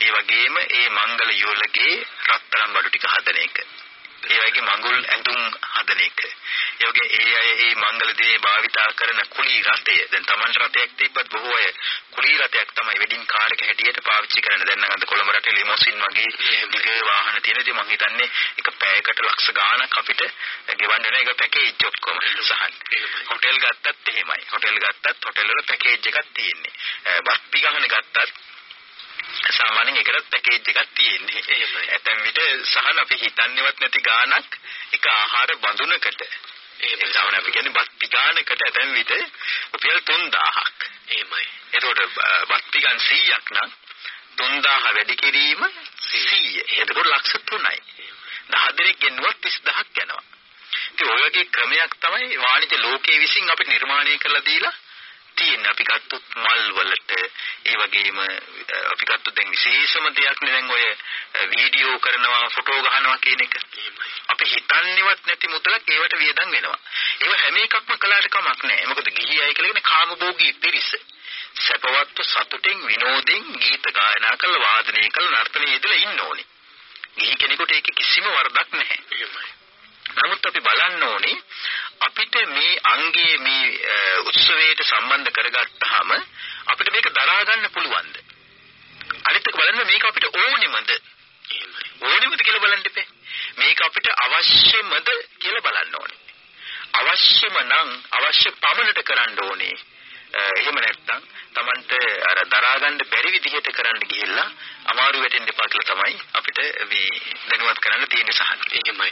ඒ වගේම ඒ මංගල යෝලගේ රත්තරන් බඩු ටික හදන එක. ඒ වගේ මඟුල් ඇඳුම් හදන එක. ඒ වගේ ඒ අය ඒ මංගල දිනේ භාවිතා කරන කුලී රථය දැන් Taman රථයක් තිබ්බත් බොහෝ අය කුලී රථයක් තමයි වෙඩින් කාර් එක හැටියට පාවිච්චි කරන්නේ. දැන් නම් අද කොළඹ රටේ ලිමෝසින් වගේ දිග වාහන තියෙන ඉතින් මම හිතන්නේ එක පැයකට ලක්ෂ ගාණක් අපිට ගෙවන්න වෙන එක පැකේජ් ඔක්කොම සහන්. හොටෙල් ගත්තත් එහෙමයි. හොටෙල් ගත්තත් හොටෙල් වල පැකේජ් එකක් තියෙන්නේ. බස් පිගහන ගත්තත් සාමාන්‍යයෙන් ඒකට පැකේජ් එකක් තියෙන්නේ. එහෙමයි. ඇතැම් විට සහන අපි හිතන්නේවත් නැති ගාණක් එක ආහාර බඳුනකට එහෙම සාමාන්‍ය අපි කියන්නේ බත් පිගානකට ඇතැම් විට රුපියල් 3000ක්. එහෙමයි. එතකොට බත් පිගාන 100ක් නම් 3000 වැඩි කිරීම 100. එතකොට ලක්ෂ 3යි. 10 දෙනෙක් ගෙන්නුවත් 30000ක් යනවා. ඉතින් ඔය වගේ ක්‍රමයක් තමයි වාණිජ ලෝකයේ විසින් අපිට නිර්මාණය කරලා දීලා තියෙන්නේ. අපි ගත්තොත් මල් වලට ඒ වගේම අපි ගත්තොත් දැන් විශේෂම දෙයක් නේ දැන් ඔය වීඩියෝ කරනවා ෆොටෝ ගහනවා කියන එක. අපි හිතන්නේවත් නැති මුදලක් ඒවට වියදම් වෙනවා. ඒව හැම එකක්ම කළාට කමක් නැහැ. මොකද ගිහි අය කියලා කියන්නේ කාමභෝගී පිරිස. සැපවත්ව සතුටින් විනෝදෙන් ගීත ගායනා කරලා වාදනය කරලා නර්තනයේ යෙදලා ඉන්න ඕනේ. ගිහි කෙනෙකුට ඒක කිසිම වරදක් නැහැ. නමුත් අපි බලන්න ඕනේ අපිට මේ අංගයේ මේ උත්සවයට සම්බන්ධ කරගත්තාම අපිට මේක දරා ගන්න පුළුවන්ද? අනිත් එක බලන්න මේක අපිට ඕනෙමද? ඕනෙමද කියලා බලන්න ඉපේ. මේක අපිට අවශ්‍යමද කියලා බලන්න ඕනේ. අවශ්‍යම නම් අවශ්‍ය පමණට කරන්න ඕනේ. එහෙම නැත්නම් Tamanට අර දරා ගන්න බැරි විදිහට කරන්න ගිහිල්ලා අමාරු වෙටෙන්න එපා කියලා තමයි අපිට මේ දැනුවත් කරන්න තියෙන සහන්. එහෙමයි.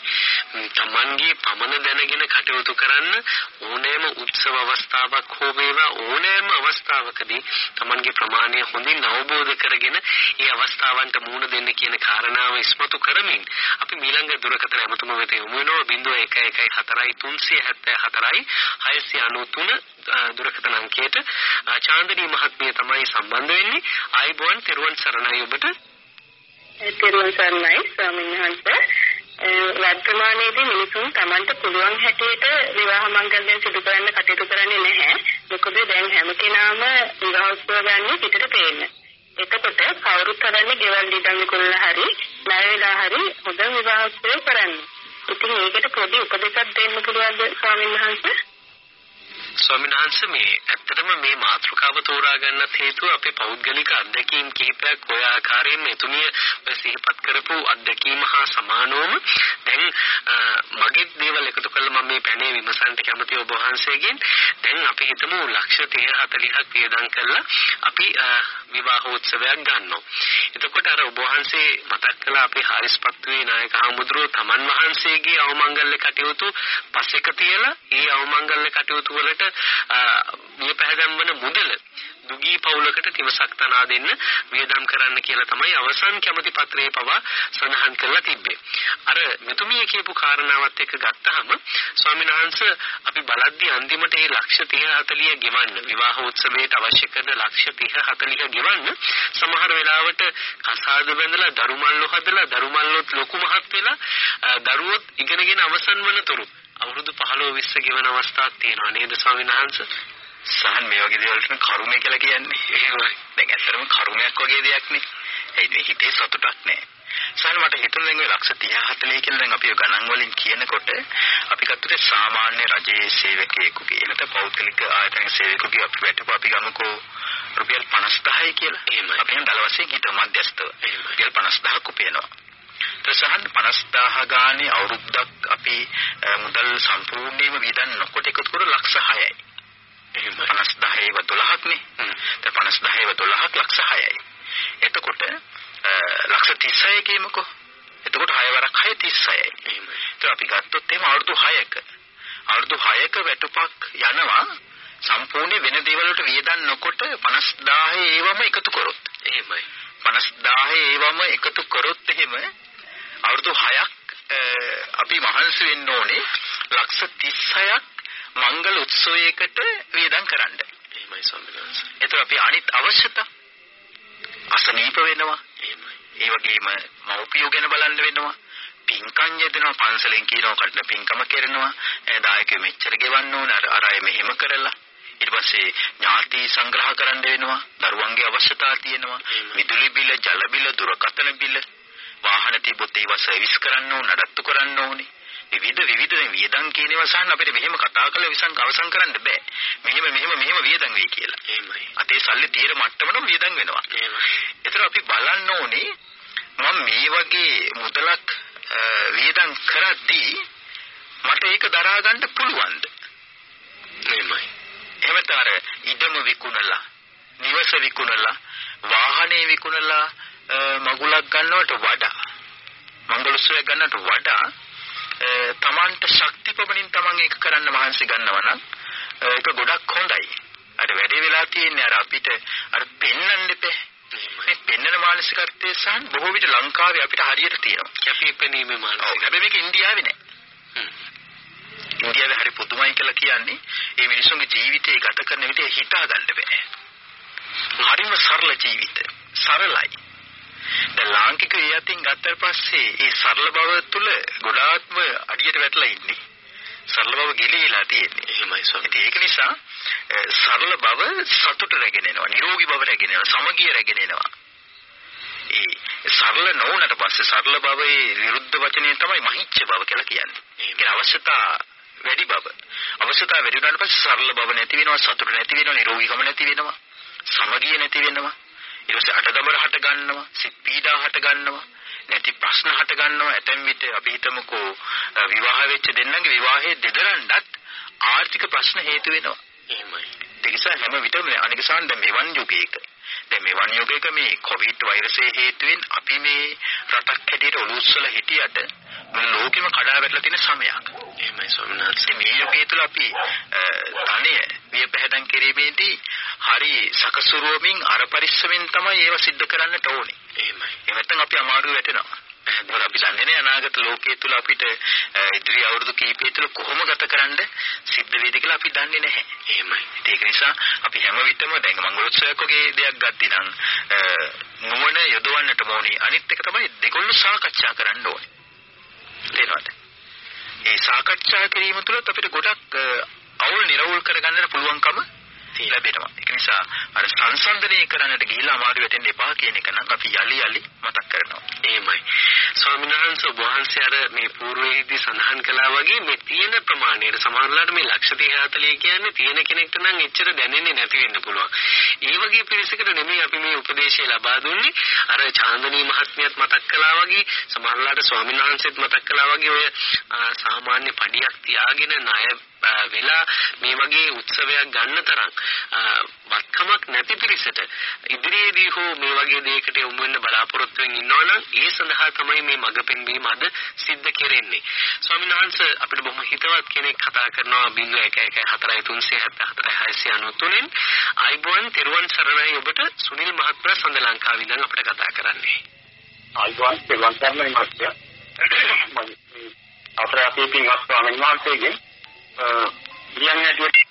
Tamanගේ පමණ දැනගෙන කටයුතු කරන්න ඕනෑම උත්සව අවස්ථාවක් හෝ වේවා ඕනෑම අවස්ථාවකදී Tamanගේ ප්‍රමාණය හොඳින් අවබෝධ කරගෙන ඒ අවස්ථාවන්ට මුහුණ දෙන්න කියන කාරණාව ඉස්මතු කරමින් අපි ඊළඟ දුරකථන ඇමතුම වෙත යොමු වෙනවා 0114 374යි 693 දුරකථන අංකයට චාන්දනී මහත්මිය තමයි සම්බන්ධ වෙන්නේ ආයිබෝන් තෙරුවන් සරණයි ඔබට තෙරුවන් සරණයි ස්වාමීන් වහන්සේ වර්තමානයේදී මිනිසුන් Tamanට පුළුවන් හැටියට විවාහ මංගල්‍යයන් සිදු කරන්න කටයුතු කරන්නේ නැහැ මොකද දැන් හැම කෙනාම විවාහ උත්සව ගන්න පිටට පේන්නේ එතකොට කවුරුත් හදන්නේ ගෙවල් ඉදන් කොල්ල හරි ණය වෙලා හරි හොඳ විවාහ උත්සව කරන්න. ඉතින් ඒකට පොඩි උපදෙසක් දෙන්න පුළුවන්ද ස්වාමීන් වහන්සේ? ස්වාමීන් වහන්සේ මේ ඇත්තටම මේ මාතෘකාව තෝරා ගන්නත් හේතුව අපේ පෞද්ගලික අත්දැකීම් කිහිපයක් ඔය ආකාරයෙන් මෙතුණිය සිහිපත් කරපු අත්දැකීම හා සමානවම දැන් මගේ දේවල් එකතු කරලා මම මේ පැනේ විමසන්න කැමති ඔබ වහන්සේගෙන් දැන් අපි හිතමු ලක්ෂ 30 40ක් වියදම් කරලා අපි විවාහෝත්සවයක් ගන්නවා. එතකොට අර ඔබ වහන්සේ මතක් කළා අපේ හාරිස්පත්තුවේ නායක හමුදුරුව තමන් වහන්සේගේ අවමංගල්‍ය කටයුතු පස්සෙක තියලා ඒ අවමංගල්‍ය කටයුතු වලට මිය පැහැදම් වන මුදල දුගී පවුලකට තිවසක් තනා දෙන්න වියදම් කරන්න කියලා තමයි අවසන් කැමති පත්‍රයේ පවා සඳහන් කරලා තිබ්බේ. අර මෙතුමිය කියපු කාරණාවත් එක්ක ගත්තාම ස්වාමීන් වහන්සේ අපි බලද්දී අන්තිමට මේ ලක්ෂ 30 40 ගෙවන්න විවාහ උත්සවයට අවශ්‍ය කරන ලක්ෂ 30 40 ගෙවන්න සමහර වෙලාවට කසාද බැඳලා දරුමල්ලු හදලා දරුමල්ලොත් ලොකු මහත් වෙලා දරුවොත් ඉගෙනගෙන අවසන් වනතුරු අවුරුදු 15 20 ගෙවන අවස්ථාවක් තියෙනවා නේද ස්වාමීන් වහන්සේ? සහන් මේ වගේ දේවල්ට කර්මය කියලා කියන්නේ. එහෙමයි. දැන් ඇත්තටම කර්මයක් වගේ දෙයක් නේ. ඒ හිතේ සතුටක් නැහැ. සහන් මට හිතුණා දැන් ඔය ලක්ෂ 30 40 කියලා දැන් අපි ගණන් වලින් කියනකොට අපි ගත්තොත් සාමාන්‍ය රජයේ සේවකයෙකුගේ එනත පෞද්ගලික ආයතන සේවකයෙකුගේ අපි වැටපු අපි ගමුකෝ රුපියල් 50000යි කියලා. එහෙමයි. අපි නම් දල වශයෙන් හිත මධ්‍යස්තව. රුපියල් 50000ක් උපයනවා. සහන් 50000 ගානේ අවුරුද්දක් අපි මුදල් සම්පූර්ණයෙන්ම වියදම් නොකොට එකතු කර ලක්ෂ 6යි. එහෙම 50000 ඒව 12ක් නේ. දැන් 50000 ඒව 12ක් ලක්ෂ 6යි. එතකොට ලක්ෂ 36 කියමුකෝ. එතකොට 6 වරක් 6 36යි. එහෙම. ඒත් අපි ගත්තොත් එහෙම අවුරුදු 6ක අවුරුදු 6ක වැටුපක් යනවා සම්පූර්ණ වෙන දේවල් වලට වියදම් නොකොට 50000 ඒවම එකතු කරොත්. එහෙමයි. 50000 ඒවම එකතු කරොත් එහෙම අවුරුදු 6ක් අපි මහන්සි වෙන්න ඕනේ ලක්ෂ 36ක් මංගල උත්සවයකට වියදම් කරන්න. එහෙමයි සම්බන්ධ. ඒතර අපි අනිත් අවශ්‍යතා අසනීප වෙනවා. එහෙමයි. ඒ වගේම මව්පියෝ ගැන බලන්න වෙනවා. පින්කම් යෙදෙනවා පන්සලෙන් කියනවා කඩන පින්කම කරනවා දායකයෝ මෙච්චර ගෙවන්න ඕන අර අර අය මෙහෙම කරලා ඊට පස්සේ ඥාති සංග්‍රහ කරන්න වෙනවා දරුවන්ගේ අවශ්‍යතා තියෙනවා විදුලි බිල ජල බිල දුරකථන බිල වාහන තිබොත් ඒවා සර්විස් කරන්න ඕන නඩත්තු කරන්න ඕනේ විවිධ විවිධ වියදම් කියන ඒවා සහන් අපිට මෙහෙම කතා කරලා විසං අවසන් කරන්න බෑ. මෙහෙම මෙහෙම මෙහෙම වියදම් වෙයි කියලා. එහෙමයි. අතේ සල්ලි తీර මට්ටමන වියදම් වෙනවා. එහෙමයි. ඒතර අපි බලන්න ඕනේ මම මේ වගේ මුදලක් වියදම් කරද්දී මට ඒක දරා ගන්න පුළුවන්ද? එහෙමයි. එහෙම තර ඉඩම විකුණලා, නිවස විකුණලා, වාහනේ විකුණලා මගුලක් ගන්නවට වඩා මංගලසුවයක් ගන්නට වඩා තමන්ට ශක්ති පමණින් තමන් ඒක කරන්න මහන්සි ගන්නවා නම් ඒක ගොඩක් හොඳයි. අර වැඩේ වෙලා තියෙන්නේ අර අපිට අර පෙන්වන්න දෙපේ. මේ පෙන්වන මානසිකත්වයේ සහන් බොහෝ විට ලංකාවේ අපිට හරියට තියෙනවා. කැපිපෙනීමේ මානසික. හැබැයි මේක ඉන්දියාවේ නෑ. ඉන්දියාවේ හරි පුදුමයි කියලා කියන්නේ මේ මිනිස්සුන්ගේ ජීවිතේ ගත කරන විදිහ හිතා ගන්න බෑ. හරිම සරල ජීවිත. සරලයි. දැන් ලාංකික ඒ අතින් ගත්තට පස්සේ ඒ සරල බව තුළ ගොඩාක්ම අඩියට වැටලා ඉන්නේ. සරල බව ගිලිහිලා තියෙන්නේ. එහෙමයි ස්වාමී. ඒක නිසා සරල බව සතුට රැගෙන එනවා. නිරෝගී බව රැගෙන එනවා. සමගිය රැගෙන එනවා. ඒ සරල නොවුනට පස්සේ සරල බවේ විරුද්ධ වචනය තමයි මහිච්ඡ බව කියලා කියන්නේ. ඒ අවශ්‍යතා වැඩි බව. අවශ්‍යතා වැඩි වුණාට පස්සේ සරල බව නැති වෙනවා, සතුට නැති වෙනවා, නිරෝගීකම නැති වෙනවා, සමගිය නැති වෙනවා. ඊට පස්සේ අටදබර හට ගන්නවා, සිත් පීඩා හට ගන්නවා, නැති ප්‍රශ්න හට ගන්නවා. ඇතැම් විට අපි හිතමුකෝ විවාහ වෙච්ච දෙන්නගේ විවාහයේ දෙදරන්නත් ආර්ථික ප්‍රශ්න හේතු වෙනවා. එහෙමයි. ඒ නිසා හැම විටම අනික සාන්ද මෙවන් යුගයක දැන් මෙවන් යුගයක මේ කොවිඩ් වෛරසයේ හේතුවෙන් අපි මේ රටක් හැටියට ඔලුස්සල හිටියට මුළු ලෝකෙම කඩා වැටලා තියෙන සමයක්. එහෙමයි ස්වාමීන් වහන්සේ. මේ යුගය තුළ අපි ධනය විය පැහැදන් කිරීමේදී හරි සකසුරුවමින් අර පරිස්සමෙන් තමයි ඒව සිද්ධ කරන්නට ඕනේ. එහෙමයි. එහෙම නැත්නම් අපි අමාරු වෙටෙනවා. මොකද අපි දන්නේ නැහැ අනාගත ලෝකයේ තුල අපිට ඉදිරි අවුරුදු කිහිපය තුළ කොහොම ගත කරන්න සිද්ධ වෙයිද කියලා අපි දන්නේ නැහැ. එහෙමයි. ඒක නිසා අපි හැම විටම දැන් මංගලොත්සවයක් වගේ දෙයක් ගත්තී නම් නුවණ යොදවන්නට ඕනේ. අනිත් එක තමයි දෙකොල්ල සාකච්ඡා කරන්න ඕනේ. තේරෙනවද? ඒ සාකච්ඡා කිරීම තුළ අපිට ගොඩක් අවුල් නිරවුල් කරගන්නට පුළුවන්කම ලැබෙනවා. ඒක නිසා අර සංසන්දනය කරන්නට ගිහිල්ලා අමාරු වෙටෙන්න එපා කියන එක නම් අපි යලි යලි මතක් කරනවා. එහෙමයි. ස්වාමීන් වහන්සේ වහන්සේ අර මේ పూర్වයේදී සඳහන් කළා වගේ මේ තියෙන ප්‍රමාණයට සමහරවිට මේ ලක්ෂ 30 40 කියන්නේ තියෙන කෙනෙක්ට නම් එච්චර දැනෙන්නේ නැති වෙන්න පුළුවන්. ඒ වගේ පිරිසකට නෙමෙයි අපි මේ උපදේශය ලබා දුන්නේ. අර චාන්දනී මහත්මියත් මතක් කළා වගේ සමහරවිට ස්වාමීන් වහන්සේත් මතක් කළා වගේ ඔය සාමාන්‍ය පඩියක් තියාගෙන ණය වෙලා මේ වගේ උත්සවයක් ගන්න තරම් වත්කමක් නැති පිරිසට ඉදිරියේදී හෝ මේ වගේ දෙයකට යොමු වෙන්න බලාපොරොත්තු වෙමින් ඉන්නවනම් ඒ සඳහා තමයි මේ මඟ පෙන්වීම අද සිද්ධ කෙරෙන්නේ. ස්වාමීන් වහන්සේ අපිට බොහොම හිතවත් කෙනෙක් කතා කරනවා 0114374693 න් ආයිබෝන් තිරුවන් සරණයි ඔබට සුනිල් මහත්මයා සඳ ලංකාවේ ඉඳන් අපිට කතා කරන්නේ. ආයිබෝන් තිරුවන් සරණයි මහත්තයා. අපේ අපේ පින්වත් ස්වාමීන් වහන්සේගෙන් කියන්නේ ඇතුළේ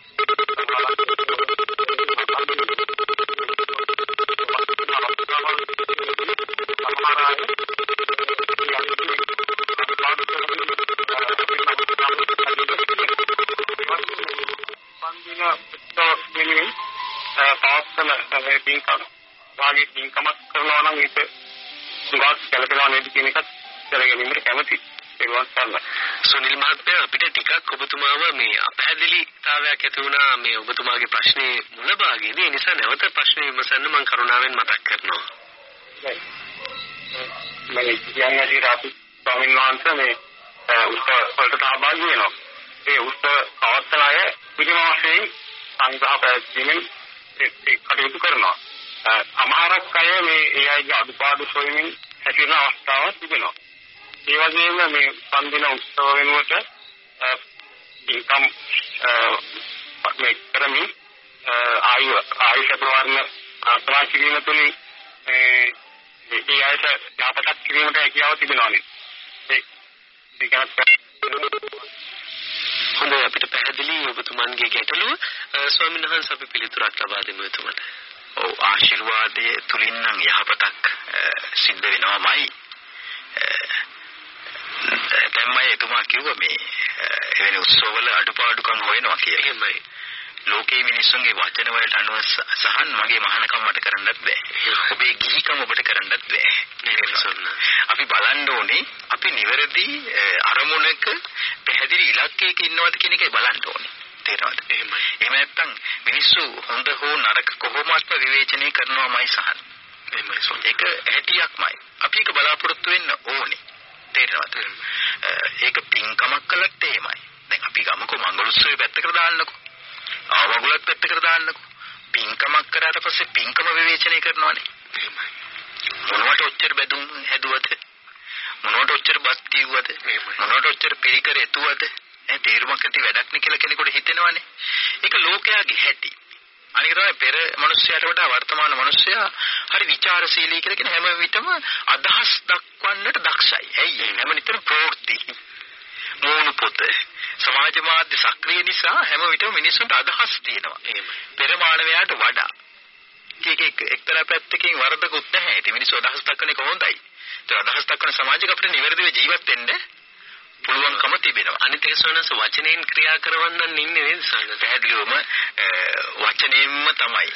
පවත්තන පින්කම් වාගේ පින්කමක් කරනවා නම් ඒක සුගත කැලකලා නේද කියන එකත් කරගෙනීමට කැමතියි. ඒවත් ගන්න. සුනිල් මහත්මයා අපිට ටිකක් ඔබතුමාව මේ අපහැදිලිතාවයක් ඇති වුණා මේ ඔබතුමාගේ ප්‍රශ්නේ මුල භාගයේදී ඒ නිසා නැවත ප්‍රශ්නේ විමසන්න මම කරුණාවෙන් මතක් කරනවා. මම කියන්නේ රාපි ස්වාමීන් වහන්සේ මේ උත්සව වලට සහභාගී වෙනවා. ඒ උත්සව පවත්වන අය කිසිම වශයෙන් සංග්‍රහ පැවැත්වීමෙන් කටයුතු කරනවා. සමහරක් අය මේ ඒ අයගේ අඩුපාඩු සොයමින් හැසිරෙන අවස්ථාවක් තිබෙනවා. ඒ වගේම මේ සම්දින උත්සව වෙනුවට ඉන්කම් මේ කරමින් ආයු ආයුෂ ප්‍රවර්ණ ප්‍රාර්ථනා කිරීම තුළින් ඒ ආයත යාපතක් කිරීමට හැකියාව තිබෙනවානේ. ඒ හොඳයි අපිට පැහැදිලි ඔබතුමන්ගේ ගැටලුව ස්වාමීන් වහන්සේ අපි පිළිතුරක් ලබා දෙමු එතුමට. ඔව් ආශිර්වාදයේ තුලින් නම් යහපතක් සිද්ධ වෙනවමයි. දැන්මයි එතුමා කිව්වා මේ එවැනි උත්සවවල අඩුපාඩුකම් හොයනවා කියලා. එහෙමයි. ලෝකේ මිනිස්සුන්ගේ වචන වලට අනුව සහන් මගේ මහානකම් මට කරන්නත් බෑ. ඔබේ ගිහිකම ඔබට කරන්නත් බෑ. අපි බලන්න ඕනේ අපි නිවැරදි අරමුණක පැහැදිලි ඉලක්කයක ඉන්නවද කියන එකයි බලන්න ඕනේ. තේරෙනවද? එහෙමයි. එහෙම නැත්නම් මිනිස්සු හොඳ හෝ නරක කොහොමත්ම විවේචනය කරනවාමයි සහන්. එහෙමයි. ඒක හැටියක්මයි. අපි ඒක බලාපොරොත්තු වෙන්න ඕනේ. තේරෙනවද? ඒක පින්කමක් කළත් එහෙමයි. දැන් අපි ගමුකෝ මංගලුත්සවයේ පැත්තකට දාන්නකෝ. ආවගුලත් පැත්තකට දාන්නකෝ. පින්කමක් කරාට පස්සේ පින්කම විවේචනය කරනවානේ. එහෙමයි. මොනවට ඔච්චර බැදුම් හැදුවද? මොනවට ඔච්චර බස් කිව්වද? මොනවට ඔච්චර පිළිකර එතුවද? ඒ තේරුමක් ඇති වැඩක් නේ කියලා කෙනෙකුට හිතෙනවනේ. ඒක ලෝකයාගේ හැටි. අනික තමයි පෙර මිනිස්සයාට වඩා වර්තමාන මිනිස්සයා හරි ਵਿਚාරශීලී කියලා කියන හැම විටම අදහස් දක්වන්නට දක්ෂයි. ඇයි? හැම නිතරම ප්‍රවෘත්ති. මූණු පොත. සමාජ මාධ්‍ය සක්‍රිය නිසා හැම විටම මිනිස්සුන්ට අදහස් තියෙනවා. පෙර මානවයාට වඩා. ඒක එක්තරා පැත්තකින් වරදකුත් නැහැ. ඉතින් මිනිස්සු අදහස් දක්වන එක හොඳයි. ඒ අදහස් දක්වන සමාජයක අපිට නිවැරදිව ජීවත් වෙන්න පුළුවන්කම තිබෙනවා. අනිත් එක සෝනස වචනයෙන් ක්‍රියා කරවන්නන් ඉන්නේ නේද සෝනස? පැහැදිලිවම වචනයෙන්ම තමයි.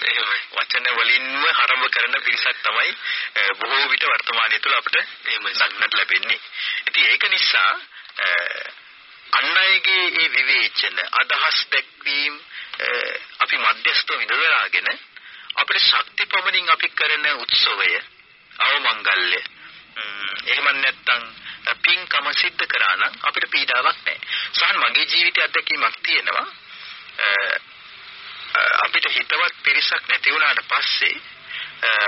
වචන වලින්ම හරඹ කරන පිරිසක් තමයි බොහෝ විට වර්තමානයේ තුල අපිට එහෙම දක්නට ලැබෙන්නේ. ඉතින් ඒක නිසා අන් අයගේ මේ විවේචන අදහස් දැක්වීම අපි මධ්‍යස්ථව විඳලාගෙන අපේ ශක්ති පමණින් අපි කරන උත්සවය අවමංගල්‍ය එහෙම නැත්නම් පින්කම සිද්ධ කරා නම් අපිට පීඩාවක් නැහැ. සහන් මගේ ජීවිතය අත්දැකීමක් තියෙනවා. අපිට හිතවත් පිරිසක් නැති වුණාට පස්සේ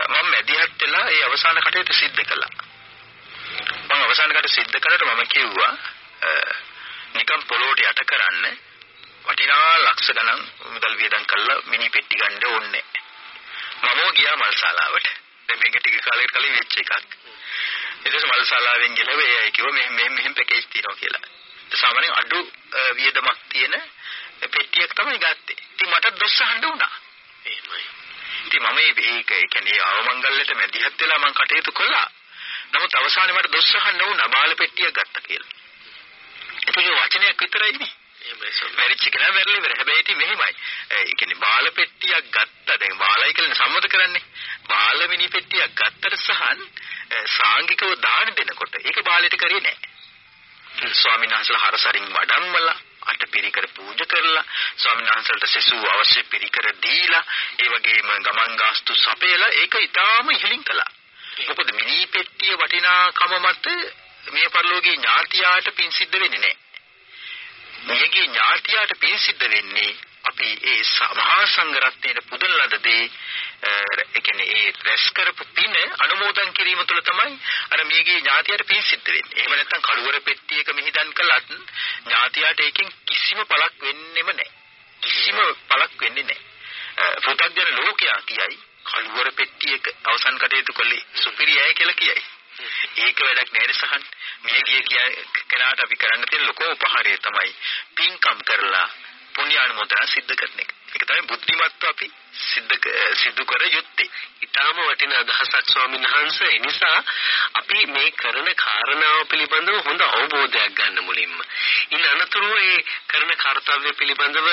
මම මැදිහත් වෙලා ඒ අවසාන කටයුතු සිද්ධ කළා. මම අවසාන කටයුතු සිද්ධ කරලා මම කිව්වා නිකම් පොළොවට යට කරන්න වටිනා ලක්ෂ ගණන් මුදල් වියදම් කළා මිනි පෙට්ටි ගන්න ඕනේ. මම ගියා මල්ශාලාවට. දැන් මේක ටික කාලයකට කලින් වෙච්ච එකක්. ඊට පස්සේ මල්ශාලාවෙන් ගිහලා ඒ අය කිව්වා මෙහෙම මෙහෙම මෙහෙම පැකේජ් තියෙනවා කියලා. සාමාන්‍යයෙන් අඩු වියදමක් තියෙන පෙට්ටියක් තමයි ගත්තේ. ඉතින් මට දොස් අහන්න වුණා. එහෙමයි. ඉතින් මම මේක ඒ කියන්නේ අවමංගල්‍යයට මැදිහත් වෙලා මම කටයුතු කළා. නමුත් අවසානයේ මට දොස් අහන්න වුණා බාල පෙට්ටියක් ගත්තා කියලා. ඒක වචනයක් විතරයිනේ. මැරිච්ච කෙනා මැරෙලා ඉවර. හැබැයි ඉතින් මෙහෙමයි. ඒ කියන්නේ බාල පෙට්ටියක් ගත්තා. දැන් බාලයි කියලා සම්මත කරන්නේ. බාල මිනි පෙට්ටියක් ගත්තට සහන් සාංගිකව දාන දෙනකොට ඒක බාලයට කරේ නැහැ. ස්වාමීන් වහන්සේලා හරසරින් වඩම්මලා අටපිරිකර පූජා කරලා ස්වාමීන් වහන්සේලාට සෙසු අවශ්‍ය පිරිකර දීලා ඒ වගේම ගමන් ගාස්තු සපයලා ඒක ඊටාම ඉහළින් කළා. මොකද මිනි පෙට්ටිය වටිනාකම මත මේ පරිලෝකීය ඥාතියාට පින් සිද්ධ වෙන්නේ නැහැ. මේකේ ඥාතියාට පින් සිද්ධ වෙන්නේ අපි ඒ මහා සංඝරත්නයේ පුදන ලද දේ ඒ කියන්නේ ඒ රැස් කරපු පින අනුමෝදන් කිරීම තුළ තමයි අර මේකේ ඥාතියට පින් සිද්ධ වෙන්නේ. එහෙම නැත්නම් කළුවර පෙට්ටියක මිහිදන් කළත් ඥාතියට ඒකෙන් කිසිම පළක් වෙන්නෙම නැහැ. කිසිම පළක් වෙන්නේ නැහැ. පුතග්ජන ලෝකයා කියයි කළුවර පෙට්ටියක අවසන් කටයුතු කළේ සුපිරියයි කියලා කියයි. ඒක වැඩක් නෑ සහන්. මේ ගිය කෙනාට අපි කරන්න තියෙන ලොකෝ උපහාරය තමයි පින්කම් කරලා පුණ්‍යානුමෝදනා සිද්ධ කරන එක. ඒක තමයි බුද්ධිමත්ව අපි සිද්ධ සිදු කර යුත්තේ. ඊටාම වටින අදහසක් ස්වාමීන් වහන්සේ. ඒ නිසා අපි මේ කරන කාරණාව පිළිබඳව හොඳ අවබෝධයක් ගන්න මුලින්ම. ඉන් අනතුරුව ඒ කරන කාර්යය පිළිබඳව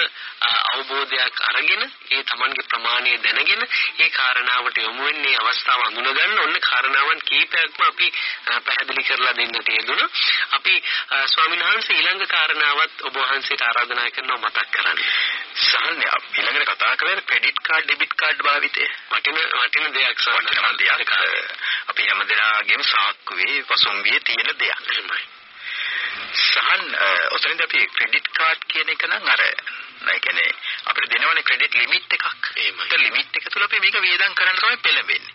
අවබෝධයක් අරගෙන ඒ Tamanගේ ප්‍රමාණය දැනගෙන ඒ කාරණාවට යොමු වෙන්නේ අවස්ථාව අඳුන ගන්න ඕන කාරණාවන් කීපයක්ම අපි පැහැදිලි කරලා දෙන්නට යෙදුණා. අපි ස්වාමීන් වහන්සේ ඊළඟ කාරණාවත් ඔබ වහන්සේට ආරාධනා කරනවා මතක් කරන්න. සහන්නේ ඊළඟට කතා කරන්නේ ක්‍රෙඩිට් කාඩ් ඩෙබිට් කාඩ් භාවිතය. වටින වටින දෙයක් දෙයක්. අපි හැමදෙනාගේම සාක්කුවේ පසුම්බියේ තියෙන දෙයක්. සහන් ඔතනදී අපි ක්‍රෙඩිට් කාඩ් කියන එක නම් අර ඒ කියන්නේ අපිට දෙනවනේ ක්‍රෙඩිට් ලිමිට් එකක්. එහෙමයි. ඒ ලිමිට් එක තුල අපි මේක වියදම් කරන්න තමයි පෙළඹෙන්නේ.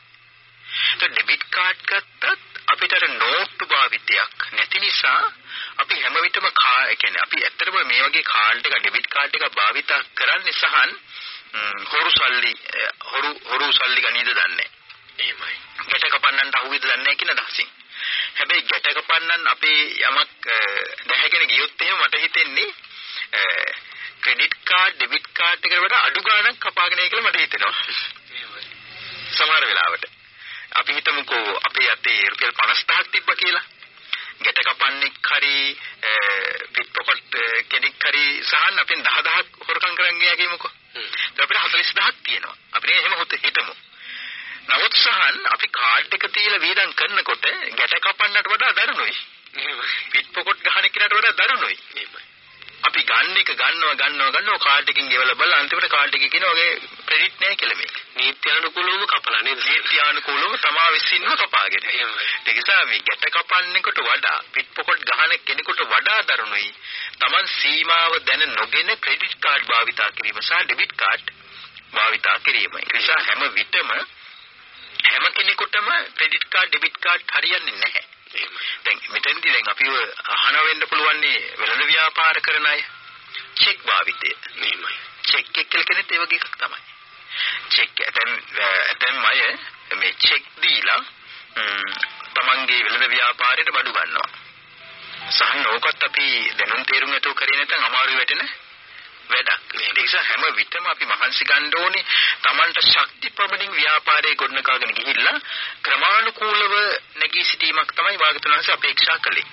ඒ ඩෙබිට් කාඩ් ගත්තත් අපිට අර නෝට්ටු භාවිතයක් නැති නිසා අපි හැම විටම කා ඒ කියන්නේ අපි ඇත්තටම මේ වගේ කාඩ් එක ඩෙබිට් කාඩ් එක භාවිත කරන්නේ සහන් හොරු සල්ලි හොරු හොරු සල්ලි ගනීද දන්නේ. එහෙමයි. ගැට කපන්නන්ට අහුවෙද දන්නේ කියන අදහසින් හැබැයි ගැට කපන්නන් අපේ යමක් දැහැගෙන ගියොත් එහෙම මට හිතෙන්නේ ක්‍රෙඩිට් කාඩ් ඩෙබිට් කාඩ් එකට වඩා අඩු ගාණක් කපාගෙන යයි කියලා මට හිතෙනවා. සමහර වෙලාවට අපි හිතමුකෝ අපේ අතේ රුපියල් 50000ක් තිබ්බා කියලා ගැට කපන්නෙක් හරි පිටපොකට කෙනෙක් හරි සහන් අපෙන් 10000ක් හොරකම් කරන් ගියා කියමුකෝ. අපිට 40000ක් තියෙනවා. අපි නේ එහෙම හිතමු. නමුත් සහන් අපි කාඩ් එක තියලා වේදම් කරනකොට ගැට කපන්නට වඩා දරුණුයි. පිටපොකට ගහන කෙනාට වඩා දරුණුයි. අපි ගන්න එක ගන්නවා ගන්නවා ගන්නවා කාඩ් එකකින් ගෙවලා බලලා අන්තිමට කාඩ් එකේ කියනවා ඔගේ ක්‍රෙඩිට් නැහැ කියලා මේක. නීත්‍යානුකූලවම කපලා නේද? නීත්‍යානුකූලව තමා විසින්ම කපාගෙන. ඒ නිසා මේ ගැට කපන්නෙකුට වඩා පිටපොකට ගහන කෙනෙකුට වඩා දරුණුයි. Taman සීමාව දැන නොගෙන ක්‍රෙඩිට් කාඩ් භාවිතා කිරීම සහ ඩෙබිට් කාඩ් භාවිතා කිරීම. ඒ නිසා හැම විටම හැම කෙනෙකුටම ක්‍රෙඩිට් කාඩ් ඩෙබිට් කාඩ් හරියන්නේ නැහැ. දැන් මෙතෙන්දී දැන් අපිව අහන වෙන්න පුළුවන් වෙළඳ ව්‍යාපාර කරන අය. චෙක් භාවිතය. නෙමෙයි චෙක් එක කියලා කෙනෙක් ඒ වගේ එකක් තමයි. චෙක් දැන් දැන් අය මේ චෙක් දීලා තමන්ගේ වෙළඳ ව්‍යාපාරයට බඩු ගන්නවා. සහන් ඕකත් අපි දැනුම් තේරුම් නැතුව කරේ නැත්නම් අමාරු වෙටෙන වැඩක්. ඒ නිසා හැම විටම අපි මහන්සි ගන්න ඕනේ Tamanට ශක්ති ප්‍රබලින් ව්‍යාපාරයේ ගොඩනගාගෙන ගිහිල්ලා ක්‍රමානුකූලව නැගී සිටීමක් තමයි වාගතුනාංශ අපේක්ෂා කළේ.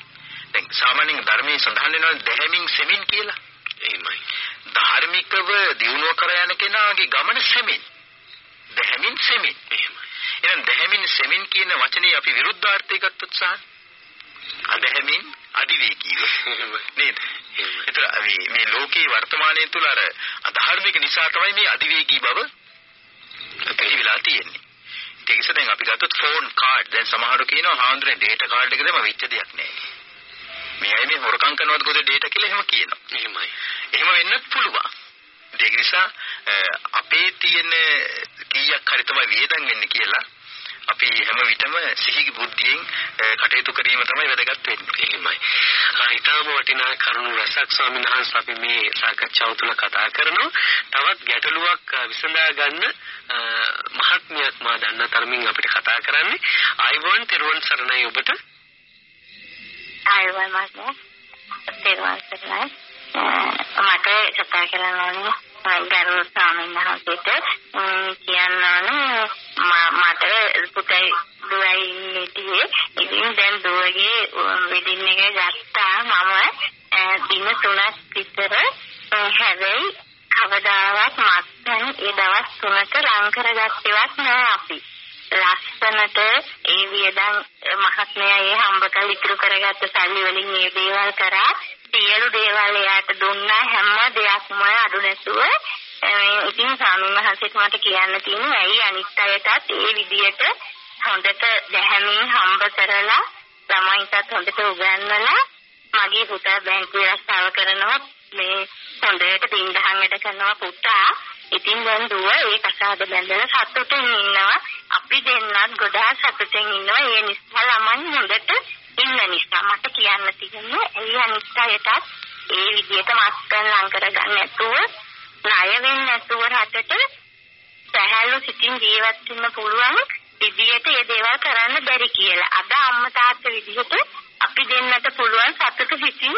දැන් සාමාන්‍යයෙන් ධර්මයේ සඳහන් වෙනවා දැහැමින් සෙමින් කියලා. එහෙමයි. ධාර්මිකව දියුණුව කර යන කෙනාගේ ගමන සෙමින්. දැහැමින් සෙමින්. එහෙමයි. එහෙනම් දැහැමින් සෙමින් කියන වචනේ අපි විරුද්ධාර්ථය ගත්තොත් සාහන් අධහැමින් අධිවේගීව නේද? ඒතර මේ මේ ලෝකේ වර්තමානයේ තුල අර අධාර්මික නිසා තමයි මේ අධිවේගී බව ඇති වෙලා තියෙන්නේ. ඒක නිසා දැන් අපි ගත්තොත් ෆෝන් කාඩ් දැන් සමහරව කියනවා හාන්දරේ ඩේටා කාඩ් එකදම වෙච්ච දෙයක් නෑ. මේ අය මේ හොරකම් කරනවද කොහෙද ඩේටා කියලා එහෙම කියනවා. එහෙමයි. එහෙම වෙන්නත් පුළුවන්. ඒක නිසා අපේ තියෙන කීයක් හරි තමයි වේදන් වෙන්නේ කියලා අපි හැම විටම සිහි බුද්ධියෙන් කටයුතු කිරීම තමයි වැදගත් වෙන්නේ. එහෙමයි. ඊටම වටිනා කරුණු රසක් ස්වාමීන් වහන්සේ අපි මේ සාකච්ඡාව තුළ කතා කරනවා. තවත් ගැටලුවක් විසඳා ගන්න මහත්මියක් මා දන්න තරමින් අපිට කතා කරන්නේ. ආයිබෝන් තෙරුවන් සරණයි ඔබට. ආයිබෝන් මහත්මයා. තෙරුවන් සරණයි. මට කතා කරන්න ඕනේ ගරු ස්වාමීන් වහන්සේට කියන්න ඕනේ මට පුතයි දුවයි හිටියේ ඉතින් දැන් දුවගේ වෙඩින් එක ගත්තා මම. දින තුනක් විතර හැබැයි කවදාවත් මත්පැන් ඒ දවස් තුනක ලං කරගත්තේවත් නෑ අපි. ලස්සනට ඒ වියදම් මහත්මයා ඒ හම්බ කරලා ඉතුරු කරගත්ත සල්ලි වලින් මේ දේවල් කරා සියලු දේවල් එයාට දුන්නා හැම දෙයක්ම අඩු නැතුව ඉතින් ස්වාමීන් වහන්සේට මට කියන්න තියෙන්නේ ඇයි අනිත් අයටත් ඒ විදියට හොඳට දැහැමින් හම්බ කරලා ළමයින්ටත් හොඳට උගන්වලා මගේ පුතා බැංකුවේ රස්සාව කරනවා මේ හොඳට පින්දහම් වැඩ කරනවා පුතා. ඉතින් දැන් දුව ඒ කසාද බැඳලා සතුටින් ඉන්නවා. අපි දෙන්නත් ගොඩාක් සතුටින් ඉන්නවා. ඒ නිසා ළමයි හොඳට ඉන්න නිසා මට කියන්න තියෙන්නේ එයි අනිත් අයටත් ඒ විදිහට මත්පැන් ලං කරගන්න නැතුව ණය වෙන්නේ නැතුව රටට සහැල්ලු සිතින් ජීවත් වෙන්න පුළුවන් විදිහට මේ දේවල් කරන්න බැරි කියලා. අද අම්මා තාත්තා විදිහට අපි දෙන්නට පුළුවන් සතුට සිතින්